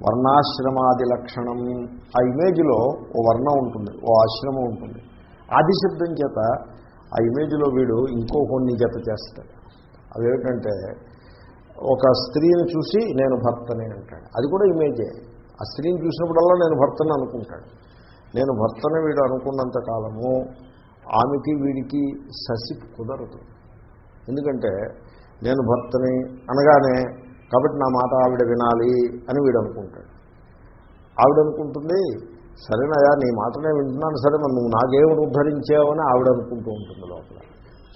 వర్ణాశ్రమాది లక్షణం. ఆ ఇమేజ్లో ఓ వర్ణం ఉంటుంది. ఓ ఆశ్రమం ఉంటుంది. ఆది శబ్దం చేత ఆ ఇమేజ్లో వీడు ఇంకో కొన్ని జత చేస్తాడు. అదేమిటంటే ఒక స్త్రీని చూసి నేను భర్తనే అంటాడు. అది కూడా ఇమేజే. ఆ స్త్రీని చూసినప్పుడల్లా నేను భర్తని అనుకుంటాడు. నేను భర్తని వీడు అనుకున్నంత కాలము ఆమెకి వీడికి ససి కుదరదు. ఎందుకంటే నేను భర్తని అనగానే కాబట్టి నా మాట ఆవిడ వినాలి అని వీడు అనుకుంటాడు. ఆవిడ అనుకుంటుంది సరేనయా నీ మాటనే వింటున్నాను సరే మరి నువ్వు నాకేమిటి ఉద్ధరించావని ఆవిడ అనుకుంటూ ఉంటుంది లోపల.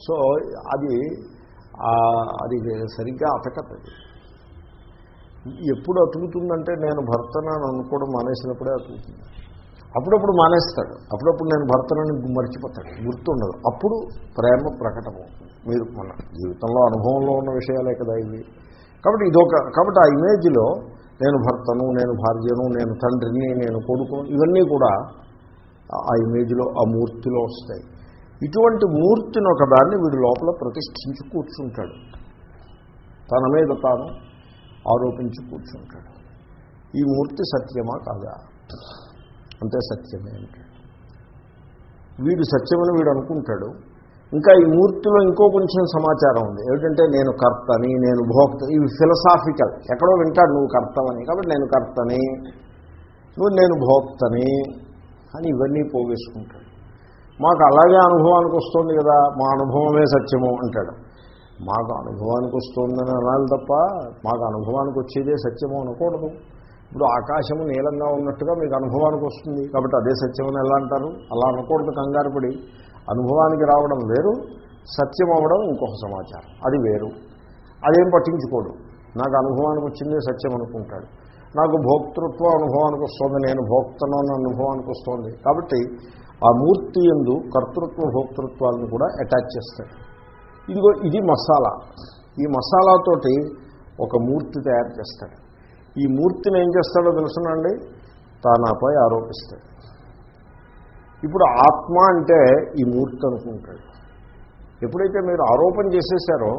సో అది అది సరిగ్గా అతకతది. ఎప్పుడు అతుకుతుందంటే నేను భర్తనని అనుకోవడం మానేసినప్పుడే అతుకుతుంది. అప్పుడప్పుడు మానేస్తాడు. అప్పుడప్పుడు నేను భర్తనని మర్చిపోతాడు గుర్తుండదు. అప్పుడు ప్రేమ ప్రకటమవుతుంది. మీరు మన జీవితంలో అనుభవంలో ఉన్న విషయాలే కదా ఇవి. కాబట్టి ఇదొక కాబట్టి ఆ ఇమేజ్లో నేను భర్తను నేను భార్యను నేను తండ్రిని నేను కొడుకును ఇవన్నీ కూడా ఆ ఇమేజ్లో ఆ మూర్తిలో వస్తాయి. ఇటువంటి మూర్తిని ఒకదాన్ని వీడు లోపల ప్రతిష్ఠించి కూర్చుంటాడు. తన మీద తాను ఆరోపించి కూర్చుంటాడు. ఈ మూర్తి సత్యమా కాదా? అంతే సత్యమే అంటాడు. వీడు సత్యమని వీడు అనుకుంటాడు. ఇంకా ఈ మూర్తిలో ఇంకో కొంచెం సమాచారం ఉంది. ఏమిటంటే నేను కర్తని నేను భోక్త ఇవి ఫిలసాఫికల్ ఎక్కడో వింటాడు నువ్వు కర్తవని. కాబట్టి నేను కర్తని నువ్వు నేను భోక్తని అని ఇవన్నీ పోగేసుకుంటాడు. మాకు అలాగే అనుభవానికి వస్తుంది కదా మా అనుభవమే సత్యము అంటాడు. మాకు అనుభవానికి వస్తుందని అనాలి తప్ప మాకు అనుభవానికి వచ్చేదే సత్యము అనకూడదు. ఇప్పుడు ఆకాశము నీలంగా ఉన్నట్టుగా మీకు అనుభవానికి వస్తుంది. కాబట్టి అదే సత్యమని ఎలా అంటారు? అలా అనకూడదు కంగారు పడి. అనుభవానికి రావడం వేరు సత్యం అవ్వడం ఇంకొక సమాచారం. అది వేరు. అదేం పట్టించుకోడు. నాకు అనుభవానికి వచ్చిందే సత్యం అనుకుంటాడు. నాకు భోక్తృత్వ అనుభవానికి వస్తుంది నేను భోక్తను అనుభవానికి వస్తుంది. కాబట్టి ఆ మూర్తి ఎందు కర్తృత్వ భోక్తృత్వాలను కూడా అటాచ్ చేస్తాడు ఇదిగో ఇది మసాలా. ఈ మసాలాతోటి ఒక మూర్తి తయారు చేస్తాడు. ఈ మూర్తిని ఏం చేస్తాడో తెలుసునండి? తానాపై ఆరోపిస్తాడు. ఇప్పుడు ఆత్మ అంటే ఈ మూర్తి అనుకుంటాడు. ఎప్పుడైతే మీరు ఆరోపణ చేసేసారో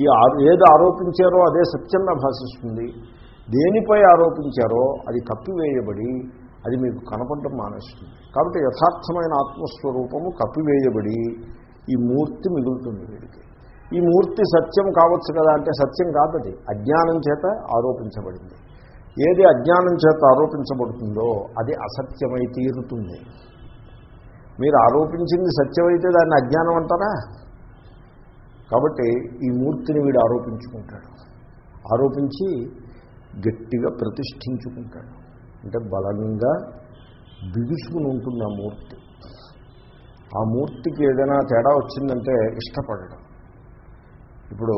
ఈ ఏది ఆరోపించారో అదే సత్యంగా భాషిస్తుంది. దేనిపై ఆరోపించారో అది కప్పివేయబడి అది మీకు కనపడడం మానేస్తుంది. కాబట్టి యథార్థమైన ఆత్మస్వరూపము కప్పివేయబడి ఈ మూర్తి మిగులుతుంది వీడికి. ఈ మూర్తి సత్యం కావచ్చు కదా అంటే సత్యం కాదది అజ్ఞానం చేత ఆరోపించబడింది. ఏది అజ్ఞానం చేత ఆరోపించబడుతుందో అది అసత్యమై తీరుతుంది. మీరు ఆరోపించింది సత్యమైతే దాన్ని అజ్ఞానం అంటారా? కాబట్టి ఈ మూర్తిని వీడు ఆరోపించుకుంటాడు. ఆరోపించి గట్టిగా ప్రతిష్ఠించుకుంటాడు. అంటే బలంగా బిగుసుకుని ఉంటుంది ఆ మూర్తి. ఆ మూర్తికి ఏదైనా తేడా వచ్చిందంటే ఇష్టపడడం. ఇప్పుడు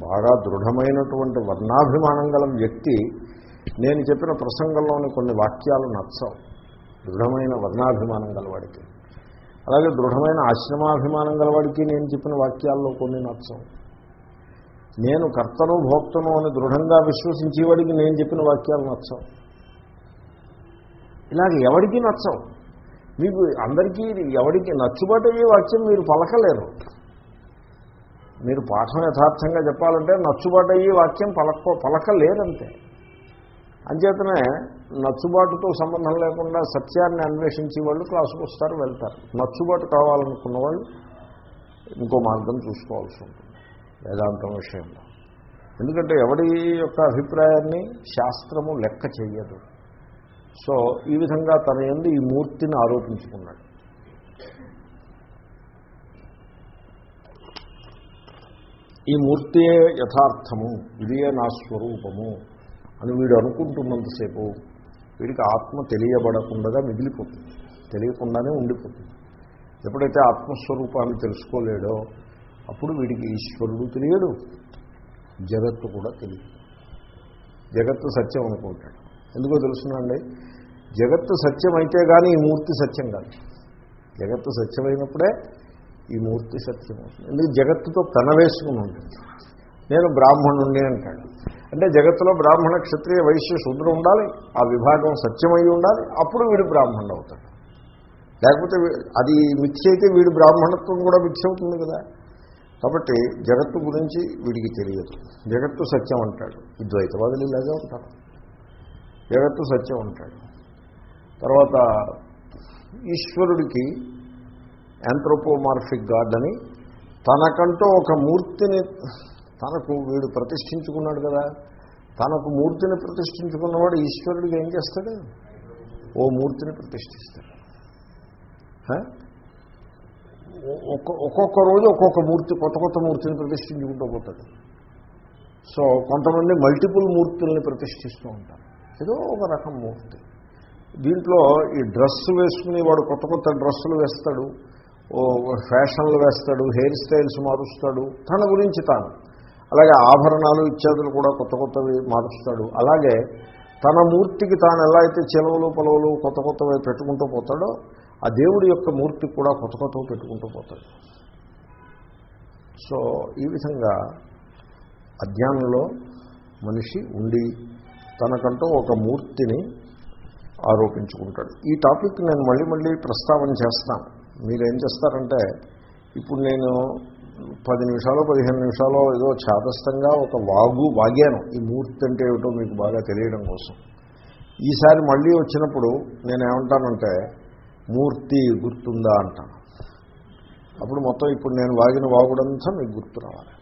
బాగా దృఢమైనటువంటి వర్ణాభిమానం గల వ్యక్తి నేను చెప్పిన ప్రసంగంలోని కొన్ని వాక్యాలు నచ్చవు. దృఢమైన వర్ణాభిమానం గలవాడికి అలాగే దృఢమైన ఆశ్రమాభిమానం గలవాడికి నేను చెప్పిన వాక్యాల్లో కొన్ని నచ్చవు. నేను కర్తను భోక్తను అని దృఢంగా విశ్వసించేవాడికి నేను చెప్పిన వాక్యాలు నచ్చవు. ఇలాగ ఎవరికి నచ్చవు. మీకు అందరికీ ఎవరికి నచ్చుబాటు అయ్యే వాక్యం మీరు పలకలేరు. మీరు పాఠం యథార్థంగా చెప్పాలంటే నచ్చుబాటు అయ్యే వాక్యం పలక పలకలేరంతే. అంచేతనే నచ్చుబాటుతో సంబంధం లేకుండా సత్యాన్ని అన్వేషించే వాళ్ళు క్లాసుకు వస్తారు వెళ్తారు. నచ్చుబాటు కావాలనుకున్న వాళ్ళు ఇంకో మార్గం చూసుకోవాల్సి ఉంటుంది. వేదాంతం విషయంలో. ఎందుకంటే ఎవడి యొక్క అభిప్రాయాన్ని శాస్త్రము లెక్క చేయదు సో ఈ విధంగా తన ఎందు ఈ మూర్తిని ఆరోపించుకున్నాడు. ఈ మూర్తియే యథార్థము ఇదియే నా స్వరూపము అని వీడు అనుకుంటున్నంతసేపు వీడికి ఆత్మ తెలియబడకుండా మిగిలిపోతుంది. తెలియకుండానే ఉండిపోతుంది. ఎప్పుడైతే ఆత్మస్వరూపాన్ని తెలుసుకోలేడో అప్పుడు వీడికి ఈశ్వరుడు తెలియడు. జగత్తు కూడా తెలియదు. జగత్తు సత్యం అనుకుంటాడు. ఎందుకో తెలుసునండి జగత్తు సత్యం అయితే కానీ ఈ మూర్తి సత్యం కాదు. జగత్తు సత్యమైనప్పుడే ఈ మూర్తి సత్యం అవుతుంది. ఎందుకు? జగత్తుతో పెనవేసుకుని ఉంటుంది. నేను బ్రాహ్మణుణ్ణి అంటాడు. అంటే జగత్తులో బ్రాహ్మణ క్షత్రియ వైశ్య శూద్రం ఉండాలి ఆ విభాగం సత్యమై ఉండాలి అప్పుడు వీడు బ్రాహ్మణుడు అవుతాడు. లేకపోతే అది మిథ్య అయితే వీడు బ్రాహ్మణత్వం కూడా మిథ్య అవుతుంది కదా. కాబట్టి జగత్తు గురించి వీడికి తెలియదు. జగత్తు సత్యం అంటాడు. ఈ ద్వైతవాదులు ఇలాగే ఉంటారు. జగత్తు సత్యం ఉంటాడు తర్వాత ఈశ్వరుడికి యాంథ్రోపోమార్ఫిక్ గాడ్ అని తనకంటూ ఒక మూర్తిని తనకు వీడు ప్రతిష్ఠించుకున్నాడు కదా తనకు మూర్తిని ప్రతిష్ఠించుకున్నవాడు ఈశ్వరుడికి ఏం చేస్తాడు? ఓ మూర్తిని ప్రతిష్ఠిస్తాడు. ఒక్కొక్క రోజు ఒక్కొక్క మూర్తి కొత్త కొత్త మూర్తిని ప్రతిష్ఠించుకుంటూ పోతాడు. సో కొంతమంది మల్టిపుల్ మూర్తుల్ని ప్రతిష్ఠిస్తూ ఉంటారు. ఏదో ఒక రకం మూర్తి. దీంట్లో ఈ డ్రెస్ వేసుకుని వాడు కొత్త కొత్త డ్రెస్సులు వేస్తాడు ఓ ఫ్యాషన్లు వేస్తాడు హెయిర్ స్టైల్స్ మారుస్తాడు తన గురించి తాను. అలాగే ఆభరణాలు ఇత్యాదులు కూడా కొత్త కొత్తవి మారుస్తాడు. అలాగే తన మూర్తికి తాను ఎలా అయితే చెలవలు పొలవలు కొత్త కొత్తవి పెట్టుకుంటూ పోతాడో ఆ దేవుడి యొక్క మూర్తికి కూడా కొత్త కొత్తవి పెట్టుకుంటూ పోతాడు. సో ఈ విధంగా అజ్ఞానంలో మనిషి ఉండి తనకంటూ ఒక మూర్తిని ఆరోపించుకుంటాడు. ఈ టాపిక్ నేను మళ్ళీ మళ్ళీ ప్రస్తావన చేస్తాను. మీరేం చేస్తారంటే ఇప్పుడు నేను పది నిమిషాలు పదిహేను నిమిషాలు ఏదో చాదస్తంగా ఒక వాగు వాగాను. ఈ మూర్తి అంటే ఏమిటో మీకు బాగా తెలియడం కోసం. ఈసారి మళ్ళీ వచ్చినప్పుడు నేను ఏమంటానంటే మూర్తి గుర్తుందా అంటాను. అప్పుడు మొత్తం ఇప్పుడు నేను వాగిన వాగుడంతా మీకు గుర్తు రావాలి.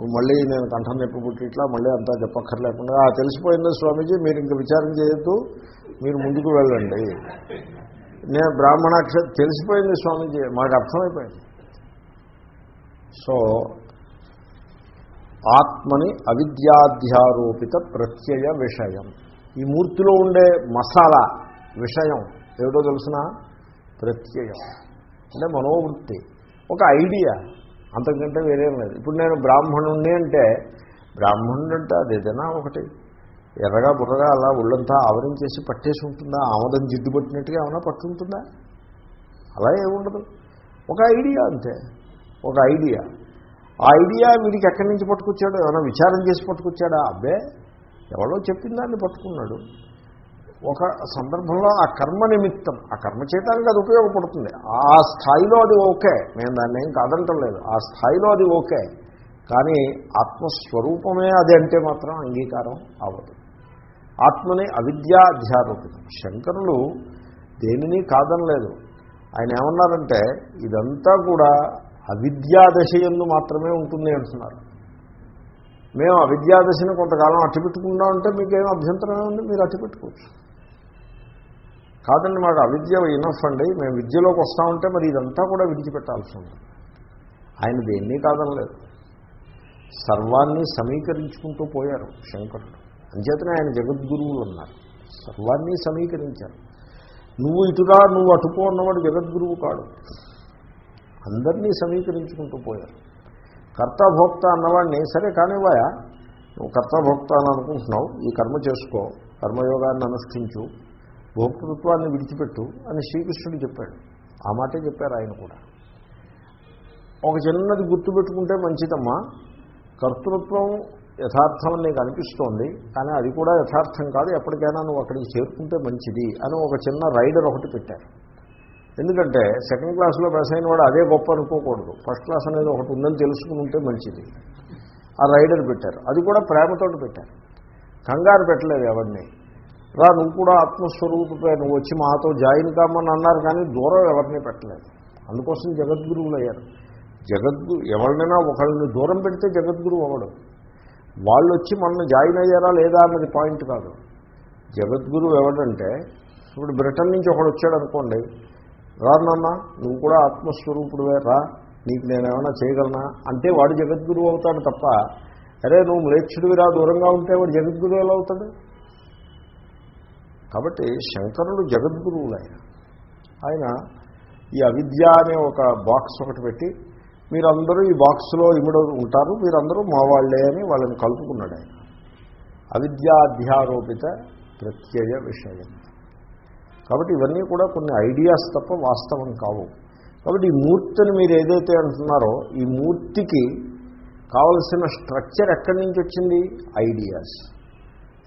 మళ్ళీ నేను కంఠం నొప్పి పుట్టి ఇట్లా మళ్ళీ అంతా చెప్పక్కర్లేకుండా "ఆ, తెలిసిపోయింది స్వామీజీ మీరు ఇంకా విచారం చేయొద్దు మీరు ముందుకు వెళ్ళండి. నేను బ్రాహ్మణాక్ష తెలిసిపోయింది స్వామీజీ మాకు అర్థమైపోయింది. సో ఆత్మని అవిద్యాధ్యారోపిత ప్రత్యయ విషయం. ఈ మూర్తిలో ఉండే మసాలా విషయం ఏమిటో తెలిసిన? ప్రత్యయం. అంటే మనోవృత్తి. ఒక ఐడియా. అంతకంటే వేరేం లేదు. ఇప్పుడు నేను బ్రాహ్మణుణ్ణి అంటే బ్రాహ్మణుడు అంటే అది ఏదైనా ఒకటి. ఎర్రగా బుర్రగా అలా ఒళ్ళంతా ఆవరించేసి పట్టేసి ఉంటుందా? ఆమదం జిడ్డు పట్టినట్టుగా ఏమైనా పట్టుంటుందా అలా ఏముండదు. ఒక ఐడియా అంతే. ఒక ఐడియా. ఆ ఐడియా వీడికి ఎక్కడి నుంచి పట్టుకొచ్చాడు ఏమైనా విచారం చేసి పట్టుకొచ్చాడా? అబ్బే ఎవరో చెప్పిన దాన్ని పట్టుకున్నాడు. ఒక సందర్భంలో ఆ కర్మ నిమిత్తం ఆ కర్మ చేయటానికి అది ఉపయోగపడుతుంది. ఆ స్థాయిలో అది ఓకే. నేను దాన్ని ఏం కాదంటం లేదు. ఆ స్థాయిలో అది ఓకే. కానీ ఆత్మస్వరూపమే అది అంటే మాత్రం అంగీకారం అవ్వదు. ఆత్మని అవిద్యాధ్యారోపితం శంకరులు దేనిని కాదనలేదు ఆయన ఏమన్నారంటే ఇదంతా కూడా అవిద్యాదశయందు మాత్రమే ఉంటుంది అంటున్నారు. మేము అవిద్యాదశని కొంతకాలం అట్టిపెట్టుకుందాం అంటే మీకేం అభ్యంతరం ఉంది? మీరు అట్టిపెట్టుకోవచ్చు. కాదండి మాకు అవిద్య ఇనఫ్ అండి. మేము విద్యలోకి వస్తామంటే మరి ఇదంతా కూడా విడిచిపెట్టాల్సి ఉంది. ఆయన దేన్ని కాదనలేదు. సర్వాన్ని సమీకరించుకుంటూ పోయారు శంకరుడు. అంచేతనే ఆయన జగద్గురువులు ఉన్నారు. సర్వాన్ని సమీకరించారు. నువ్వు ఇటురా నువ్వు అటుపో ఉన్నవాడు జగద్గురువు కాడు. అందరినీ సమీకరించుకుంటూ పోయారు. కర్తభోక్త అన్నవాడిని సరే కానివ్వాయా? నువ్వు కర్తభోక్త అని అనుకుంటున్నావు ఈ కర్మ చేసుకో కర్మయోగాన్ని అనుష్ఠించు భోక్తృత్వాన్ని విడిచిపెట్టు అని శ్రీకృష్ణుడు చెప్పాడు. ఆ మాటే చెప్పారు ఆయన కూడా. ఒక చిన్నది గుర్తుపెట్టుకుంటే మంచిదమ్మా. కర్తృత్వం యథార్థం నీకు అనిపిస్తోంది కానీ అది కూడా యథార్థం కాదు. ఎప్పటికైనా నువ్వు అక్కడికి చేరుకుంటే మంచిది అని ఒక చిన్న రైడర్ ఒకటి పెట్టారు. ఎందుకంటే సెకండ్ క్లాస్లో బస్ అయిన వాడు అదే గొప్ప అనుకోకూడదు. ఫస్ట్ క్లాస్ అనేది ఒకటి ఉందని తెలుసుకుని ఉంటే మంచిది. ఆ రైడర్ పెట్టారు. అది కూడా ప్రేమతోటి పెట్టారు. కంగారు పెట్టలేదు ఎవరిని. రా నువ్వు కూడా ఆత్మస్వరూపుపై నువ్వు వచ్చి మాతో జాయిన్ కామని అన్నారు కానీ దూరం ఎవరిని పెట్టలేదు. అందుకోసం జగద్గురువులు అయ్యారు. జగద్గు ఎవరినైనా ఒకళ్ళని దూరం పెడితే జగద్గురువు అవ్వడం. వాళ్ళు వచ్చి మనల్ని జాయిన్ అయ్యారా లేదా అన్నది పాయింట్ కాదు. జగద్గురువు ఎవడంటే ఇప్పుడు బ్రిటన్ నుంచి ఒకడు వచ్చాడు అనుకోండి. రా నాన్న నువ్వు కూడా ఆత్మస్వరూపుడువే రా. నీకు నేనేమైనా చేయగలనా? అంటే వాడు జగద్గురువు అవుతాడు తప్ప అరే నువ్వు మ్లేచ్చుడివిరా దూరంగా ఉంటే వాడు జగద్గురువు ఎలా అవుతాడు? కాబట్టి శంకరుడు జగద్గురువులు ఆయన. ఆయన ఈ అవిద్య అనే ఒక బాక్స్ ఒకటి పెట్టి మీరందరూ ఈ బాక్స్లో ఇమిడ ఉంటారు మీరందరూ మా వాళ్ళే అని వాళ్ళని కలుపుకున్నాడు ఆయన. అవిద్యాధ్యారోపిత ప్రత్యయ విషయం. కాబట్టి ఇవన్నీ కూడా కొన్ని ఐడియాస్ తప్ప వాస్తవం కావు. కాబట్టి ఈ మూర్తిని మీరు ఏదైతే అంటున్నారో ఈ మూర్తికి కావలసిన స్ట్రక్చర్ ఎక్కడి నుంచి వచ్చింది? ఐడియాస్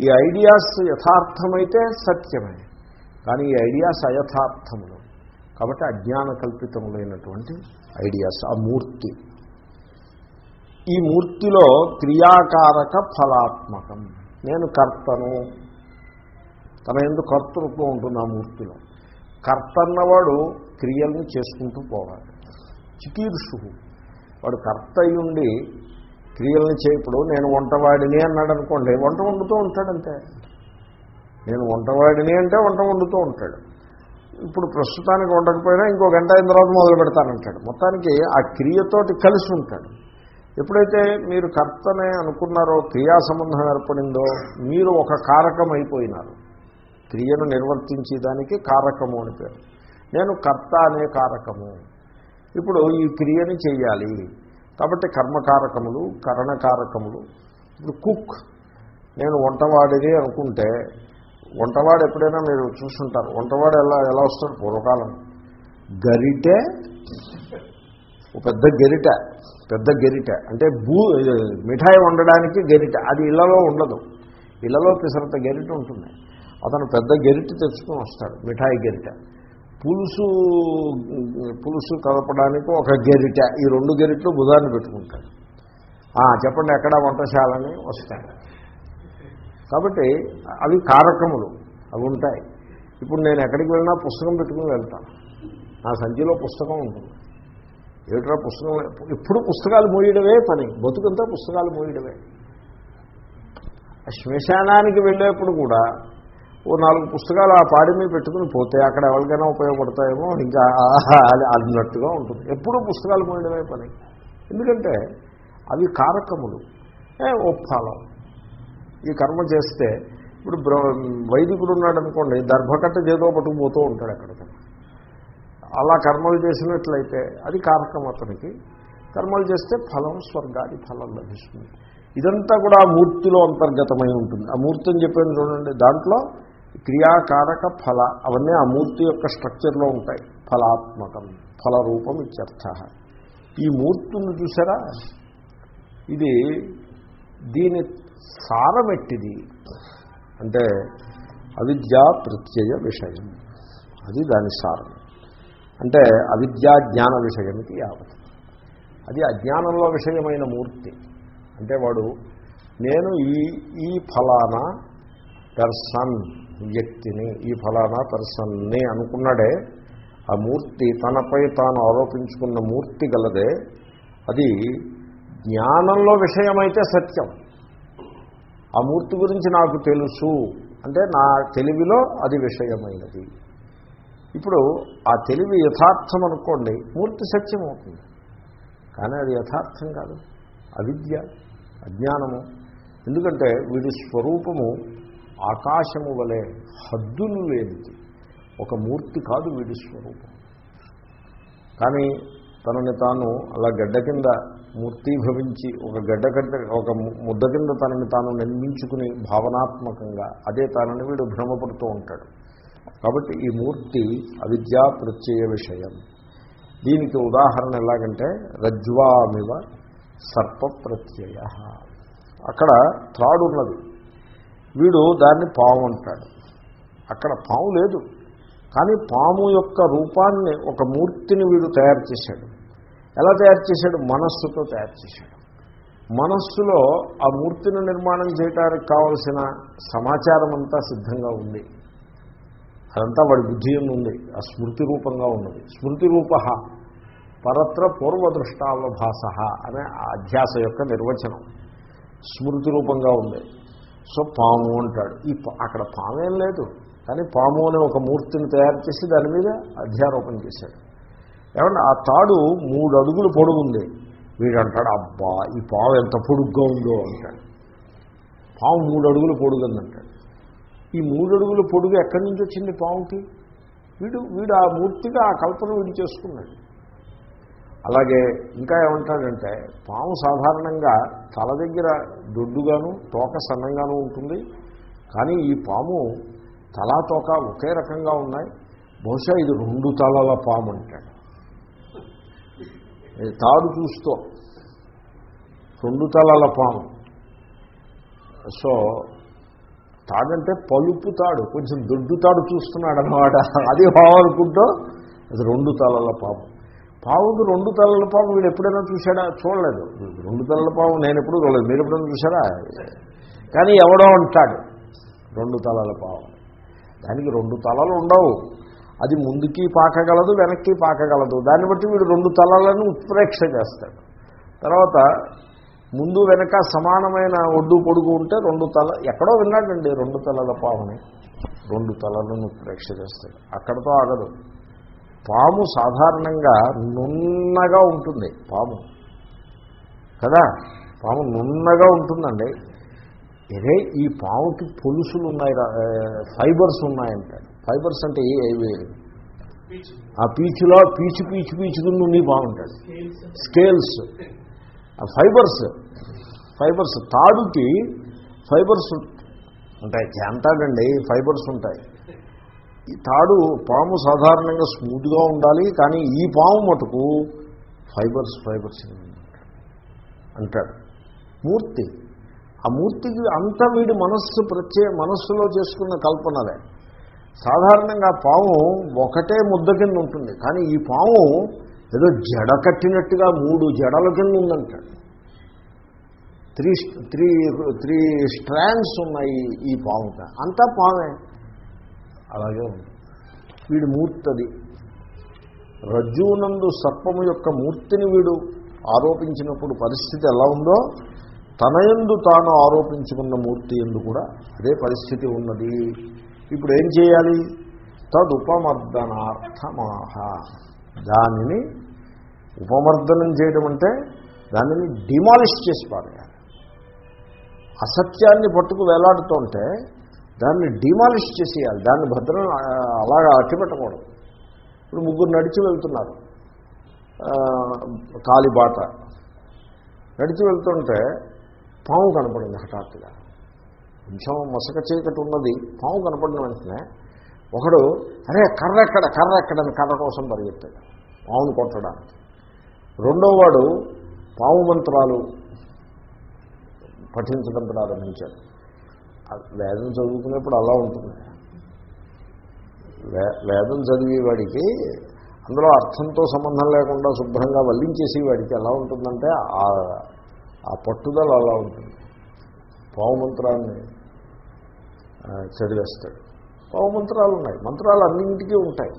ఈ ఐడియాస్ యథార్థమైతే సత్యమే కానీ ఈ ఐడియాస్ అయథార్థములు. కాబట్టి అజ్ఞాన కల్పితములైనటువంటి ఐడియాస్ ఆ మూర్తి. ఈ మూర్తిలో క్రియాకారక ఫలాత్మకం. నేను కర్తను. తన ఎందుకు కర్తృత్వం ఉంటుంది ఆ మూర్తిలో. కర్త అన్నవాడు క్రియల్ని చేసుకుంటూ పోవాలి. చికీర్షు వాడు కర్త అయ్యుండి క్రియల్ని చేయప్పుడు నేను వంటవాడిని అన్నాడు అనుకోండి వంట వండుతూ ఉంటాడంతే. నేను వంటవాడిని అంటే వంట వండుతూ ఉంటాడు. ఇప్పుడు ప్రస్తుతానికి వండకపోయినా ఇంకో గంట అయిన తర్వాత మొదలు పెడతానంటాడు. మొత్తానికి ఆ క్రియతోటి కలిసి ఉంటాడు. ఎప్పుడైతే మీరు కర్తనే అనుకున్నారో క్రియా సంబంధం ఏర్పడిందో మీరు ఒక కారకం అయిపోయినారు. క్రియను నిర్వర్తించేదానికి కారకము అని పేరు. నేను కర్త అనే కారకము. ఇప్పుడు ఈ క్రియని చేయాలి కాబట్టి కర్మకారకములు కరణకారకములు. ఇప్పుడు కుక్ నేను వంటవాడిని అనుకుంటే వంటవాడు ఎప్పుడైనా మీరు చూస్తుంటారు వంటవాడు ఎలా ఎలా వస్తాడు? పూర్వకాలం. గరిటె పెద్ద గెరిట పెద్ద గెరిట. అంటే భూ మిఠాయి వండడానికి గెరిట. అది ఇళ్ళలో ఉండదు. ఇళ్ళలో పిసరంత గెరిట ఉంటుంది. అతను పెద్ద గెరిట తెచ్చుకొని వస్తాడు మిఠాయి గెరిట. పులుసు పులుసు కలపడానికి ఒక గెరిట ఈ రెండు గెరిట్లు బుధాన్ని పెట్టుకుంటాడు చెప్పండి ఎక్కడ వంటశాలని వస్తాడు కాబట్టి అవి కారకములు అవి ఉంటాయి. ఇప్పుడు నేను ఎక్కడికి వెళ్ళినా పుస్తకం పెట్టుకుని వెళ్తాను నా సంచిలో పుస్తకం ఉంటుంది. ఏమిట్రా పుస్తకం? ఎప్పుడు పుస్తకాలు మోయడమే పని. బతుకంతా పుస్తకాలు మోయడమే. శ్మశానానికి వెళ్ళేప్పుడు కూడా ఓ నాలుగు పుస్తకాలు ఆ పాడి మీద పెట్టుకుని పోతే అక్కడ ఎవరికైనా ఉపయోగపడతాయేమో ఇంకా అది అన్నట్టుగా ఉంటుంది. ఎప్పుడూ పుస్తకాలు పోయడమే పని. ఎందుకంటే అవి కారకములు. ఓ ఫలం. ఈ కర్మ చేస్తే ఇప్పుడు వైదికుడు ఉన్నాడు అనుకోండి దర్భకట్ట చేదో పట్టుకుపోతూ ఉంటాడు అక్కడికి. అలా కర్మలు చేసినట్లయితే అది కారకం అతనికి. కర్మలు చేస్తే ఫలం స్వర్గాది ఫలం లభిస్తుంది. ఇదంతా కూడా ఆ మూర్తిలో అంతర్గతమై ఉంటుంది. ఆ మూర్తి అని చెప్పాను చూడండి దాంట్లో క్రియాకారక ఫల అవన్నీ ఆ మూర్తి యొక్క స్ట్రక్చర్లో ఉంటాయి. ఫలాత్మకం ఫలరూపం ఇత్యర్థ. ఈ మూర్తిని చూసారా ఇది దీని సారమెట్టిది. అంటే అవిద్యా ప్రత్యయ విషయం. అది దాని సారం. అంటే అవిద్యా జ్ఞాన విషయమికి యావత్. అది అజ్ఞానంలో విషయమైన మూర్తి. అంటే వాడు నేను ఈ ఈ ఫలానా పర్సన్ వ్యక్తిని ఈ ఫలానా పర్సన్ని అనుకున్నాడే ఆ మూర్తి తనపై తాను ఆరోపించుకున్న మూర్తి గలదే అది జ్ఞానంలో విషయమైతే సత్యం. ఆ మూర్తి గురించి నాకు తెలుసు అంటే నా తెలివిలో అది విషయమైనది. ఇప్పుడు ఆ తెలివి యథార్థం అనుకోండి మూర్తి సత్యం అవుతుంది కానీ అది యథార్థం కాదు అవిద్య అజ్ఞానము. ఎందుకంటే వీడి స్వరూపము ఆకాశము వలె హద్దులు లేనిది. ఒక మూర్తి కాదు వీడి స్వరూపం. కానీ తనని తాను అలా గడ్డ కింద మూర్తీభవించి ఒక గడ్డ గడ్డ ఒక ముద్ద కింద తనని తాను నిర్మించుకుని భావనాత్మకంగా అదే తనని వీడు భ్రమపడుతూ ఉంటాడు. కాబట్టి ఈ మూర్తి అవిద్యా ప్రత్యయ విషయం. దీనికి ఉదాహరణ ఎలాగంటే రజ్వామివ సర్ప ప్రత్యయ. అక్కడ త్రాడున్నది. వీడు దాన్ని పాము అంటాడు. అక్కడ పాము లేదు. కానీ పాము యొక్క రూపాన్ని ఒక మూర్తిని వీడు తయారు చేశాడు. ఎలా తయారు చేశాడు? మనస్సుతో తయారు చేశాడు. మనస్సులో ఆ మూర్తిని నిర్మాణం చేయడానికి కావలసిన సమాచారం అంతా సిద్ధంగా ఉంది. అదంతా వాడి బుద్ధి ఉంది. ఆ స్మృతి రూపంగా ఉన్నది. స్మృతి రూప పరత్ర పూర్వదృష్టావభాస అనే ఆ అధ్యాస యొక్క నిర్వచనం. స్మృతి రూపంగా ఉంది. సో పాము అంటాడు. ఈ పా- అక్కడ పామేం లేదు. కానీ పాము అనే ఒక మూర్తిని తయారు చేసి దాని మీద అధ్యారోపణ చేశాడు. ఏమంటే ఆ తాడు మూడు అడుగులు పొడుగు ఉంది వీడు అంటాడు అబ్బా ఈ పాము ఎంత పొడుగ్గా ఉందో అంటాడు. పాము మూడు అడుగులు పొడుగుందంటాడు ఈ మూడు అడుగుల పొడుగు ఎక్కడి నుంచి వచ్చింది పాముకి వీడు వీడు ఆ మూర్తిగా ఆ కల్పన వీడు చేసుకున్నాడు. అలాగే ఇంకా ఏమంటాడంటే పాము సాధారణంగా తల దగ్గర దొడ్డుగాను తోక సన్నంగాను ఉంటుంది. కానీ ఈ పాము తలా తోక ఒకే రకంగా ఉన్నాయి. బహుశా ఇది రెండు తలల పాము అంటాడు. ఇది తాడు చూస్తూ రెండు తలల పాము. సో తాడంటే పలుపు తాడు కొంచెం దొడ్డు తాడు చూస్తున్నాడు అన్నమాట అది పాము అనుకుంటూ అది రెండు తలల పాము. పావుకి రెండు తలల పాము వీడు ఎప్పుడైనా చూశాడా? చూడలేదు. రెండు తలల పావు నేను ఎప్పుడు చూడలేదు. మీరు ఎప్పుడైనా చూశారా? కానీ ఎవడో అంటాడు రెండు తలల పావు. దానికి రెండు తలలు ఉండవు. అది ముందుకి పాకగలదు వెనక్కి పాకగలదు దాన్ని బట్టి వీడు రెండు తలలను ఉత్ప్రేక్ష చేస్తాడు. తర్వాత ముందు వెనక సమానమైన ఒడ్డు పొడుగు ఉంటే రెండు తల ఎక్కడో విన్నాడండి రెండు తలల పావుని. రెండు తలలను ప్రేక్ష చేస్తాడు. అక్కడతో ఆగదు. పాము సాధారణంగా నున్నగా ఉంటుంది పాము. కదా? పాము నున్నగా ఉంటుందండి. ఇదే ఈ పాముకి పొలుసులు ఉన్నాయి రా- ఫైబర్స్ ఉన్నాయంట. ఫైబర్స్ అంటే ఇవి? ఆ పీచులో పీచు పీచు పీచుకుని ఉండి బాగుంటాడు స్కేల్స్. ఆ ఫైబర్స్ ఫైబర్స్. తాడుకి ఫైబర్స్ ఉంటాయి అంటాడండి ఫైబర్స్ ఉంటాయి. ఈ తాడు పాము సాధారణంగా స్మూత్గా ఉండాలి కానీ ఈ పాము మటుకు ఫైబర్స్ ఫైబర్స్ అంటాడు. మూర్తి. ఆ మూర్తికి అంత వీడి మనస్సు ప్రత్యే మనస్సులో చేసుకున్న కల్పనలే. సాధారణంగా పాము ఒకటే ముద్ద కింద ఉంటుంది కానీ ఈ పాము ఏదో జడ కట్టినట్టుగా మూడు జడల కింద ఉందంటాడు. త్రీ త్రీ త్రీ స్ట్రాండ్స్ ఉన్నాయి ఈ పాముకి. అంతా పామే. అలాగే ఉంది. వీడి మూర్తి అది రజ్జువునందు సర్పము యొక్క మూర్తిని వీడు ఆరోపించినప్పుడు పరిస్థితి ఎలా ఉందో తనయందు తాను ఆరోపించుకున్న మూర్తి ఎందు కూడా అదే పరిస్థితి ఉన్నది. ఇప్పుడు ఏం చేయాలి? తదుపమర్దనార్థమాహ. దానిని ఉపమర్దనం చేయడం అంటే దానిని డిమాలిష్ చేసి పారేయాలి. అసత్యాన్ని పట్టుకు వేలాడుతుంటే దాన్ని డిమాలిష్ చేసేయాలి. దాన్ని భద్రం అలాగా అట్టిపెట్టకూడదు ఇప్పుడు ముగ్గురు నడిచి వెళ్తున్నారు. కాలిబాట. నడిచి వెళ్తుంటే పాము కనపడింది హఠాత్తుగా. కొంచెం మసక చీకటి ఉన్నది. పాము కనపడిన వెంటనే ఒకడు అరే కర్ర ఎక్కడ? కర్ర ఎక్కడని కర్ర కోసం పరిగెత్తాడు. పామును కొట్టడానికి. రెండో వాడు పాము మంత్రాలు పఠించడం ప్రారంభించాడు. వేదం చదువుకునేప్పుడు అలా ఉంటుంది. వే- వేదం చదివేవాడికి అందులో అర్థంతో సంబంధం లేకుండా శుభ్రంగా వల్లించేసి వాడికి ఎలా ఉంటుందంటే ఆ ఆ పట్టుదల అలా ఉంటుంది. పావుమంత్రాన్ని చదివేస్తాడు పావుమంత్రాలు ఉన్నాయి మంత్రాలు అన్నింటికీ ఉంటాయి.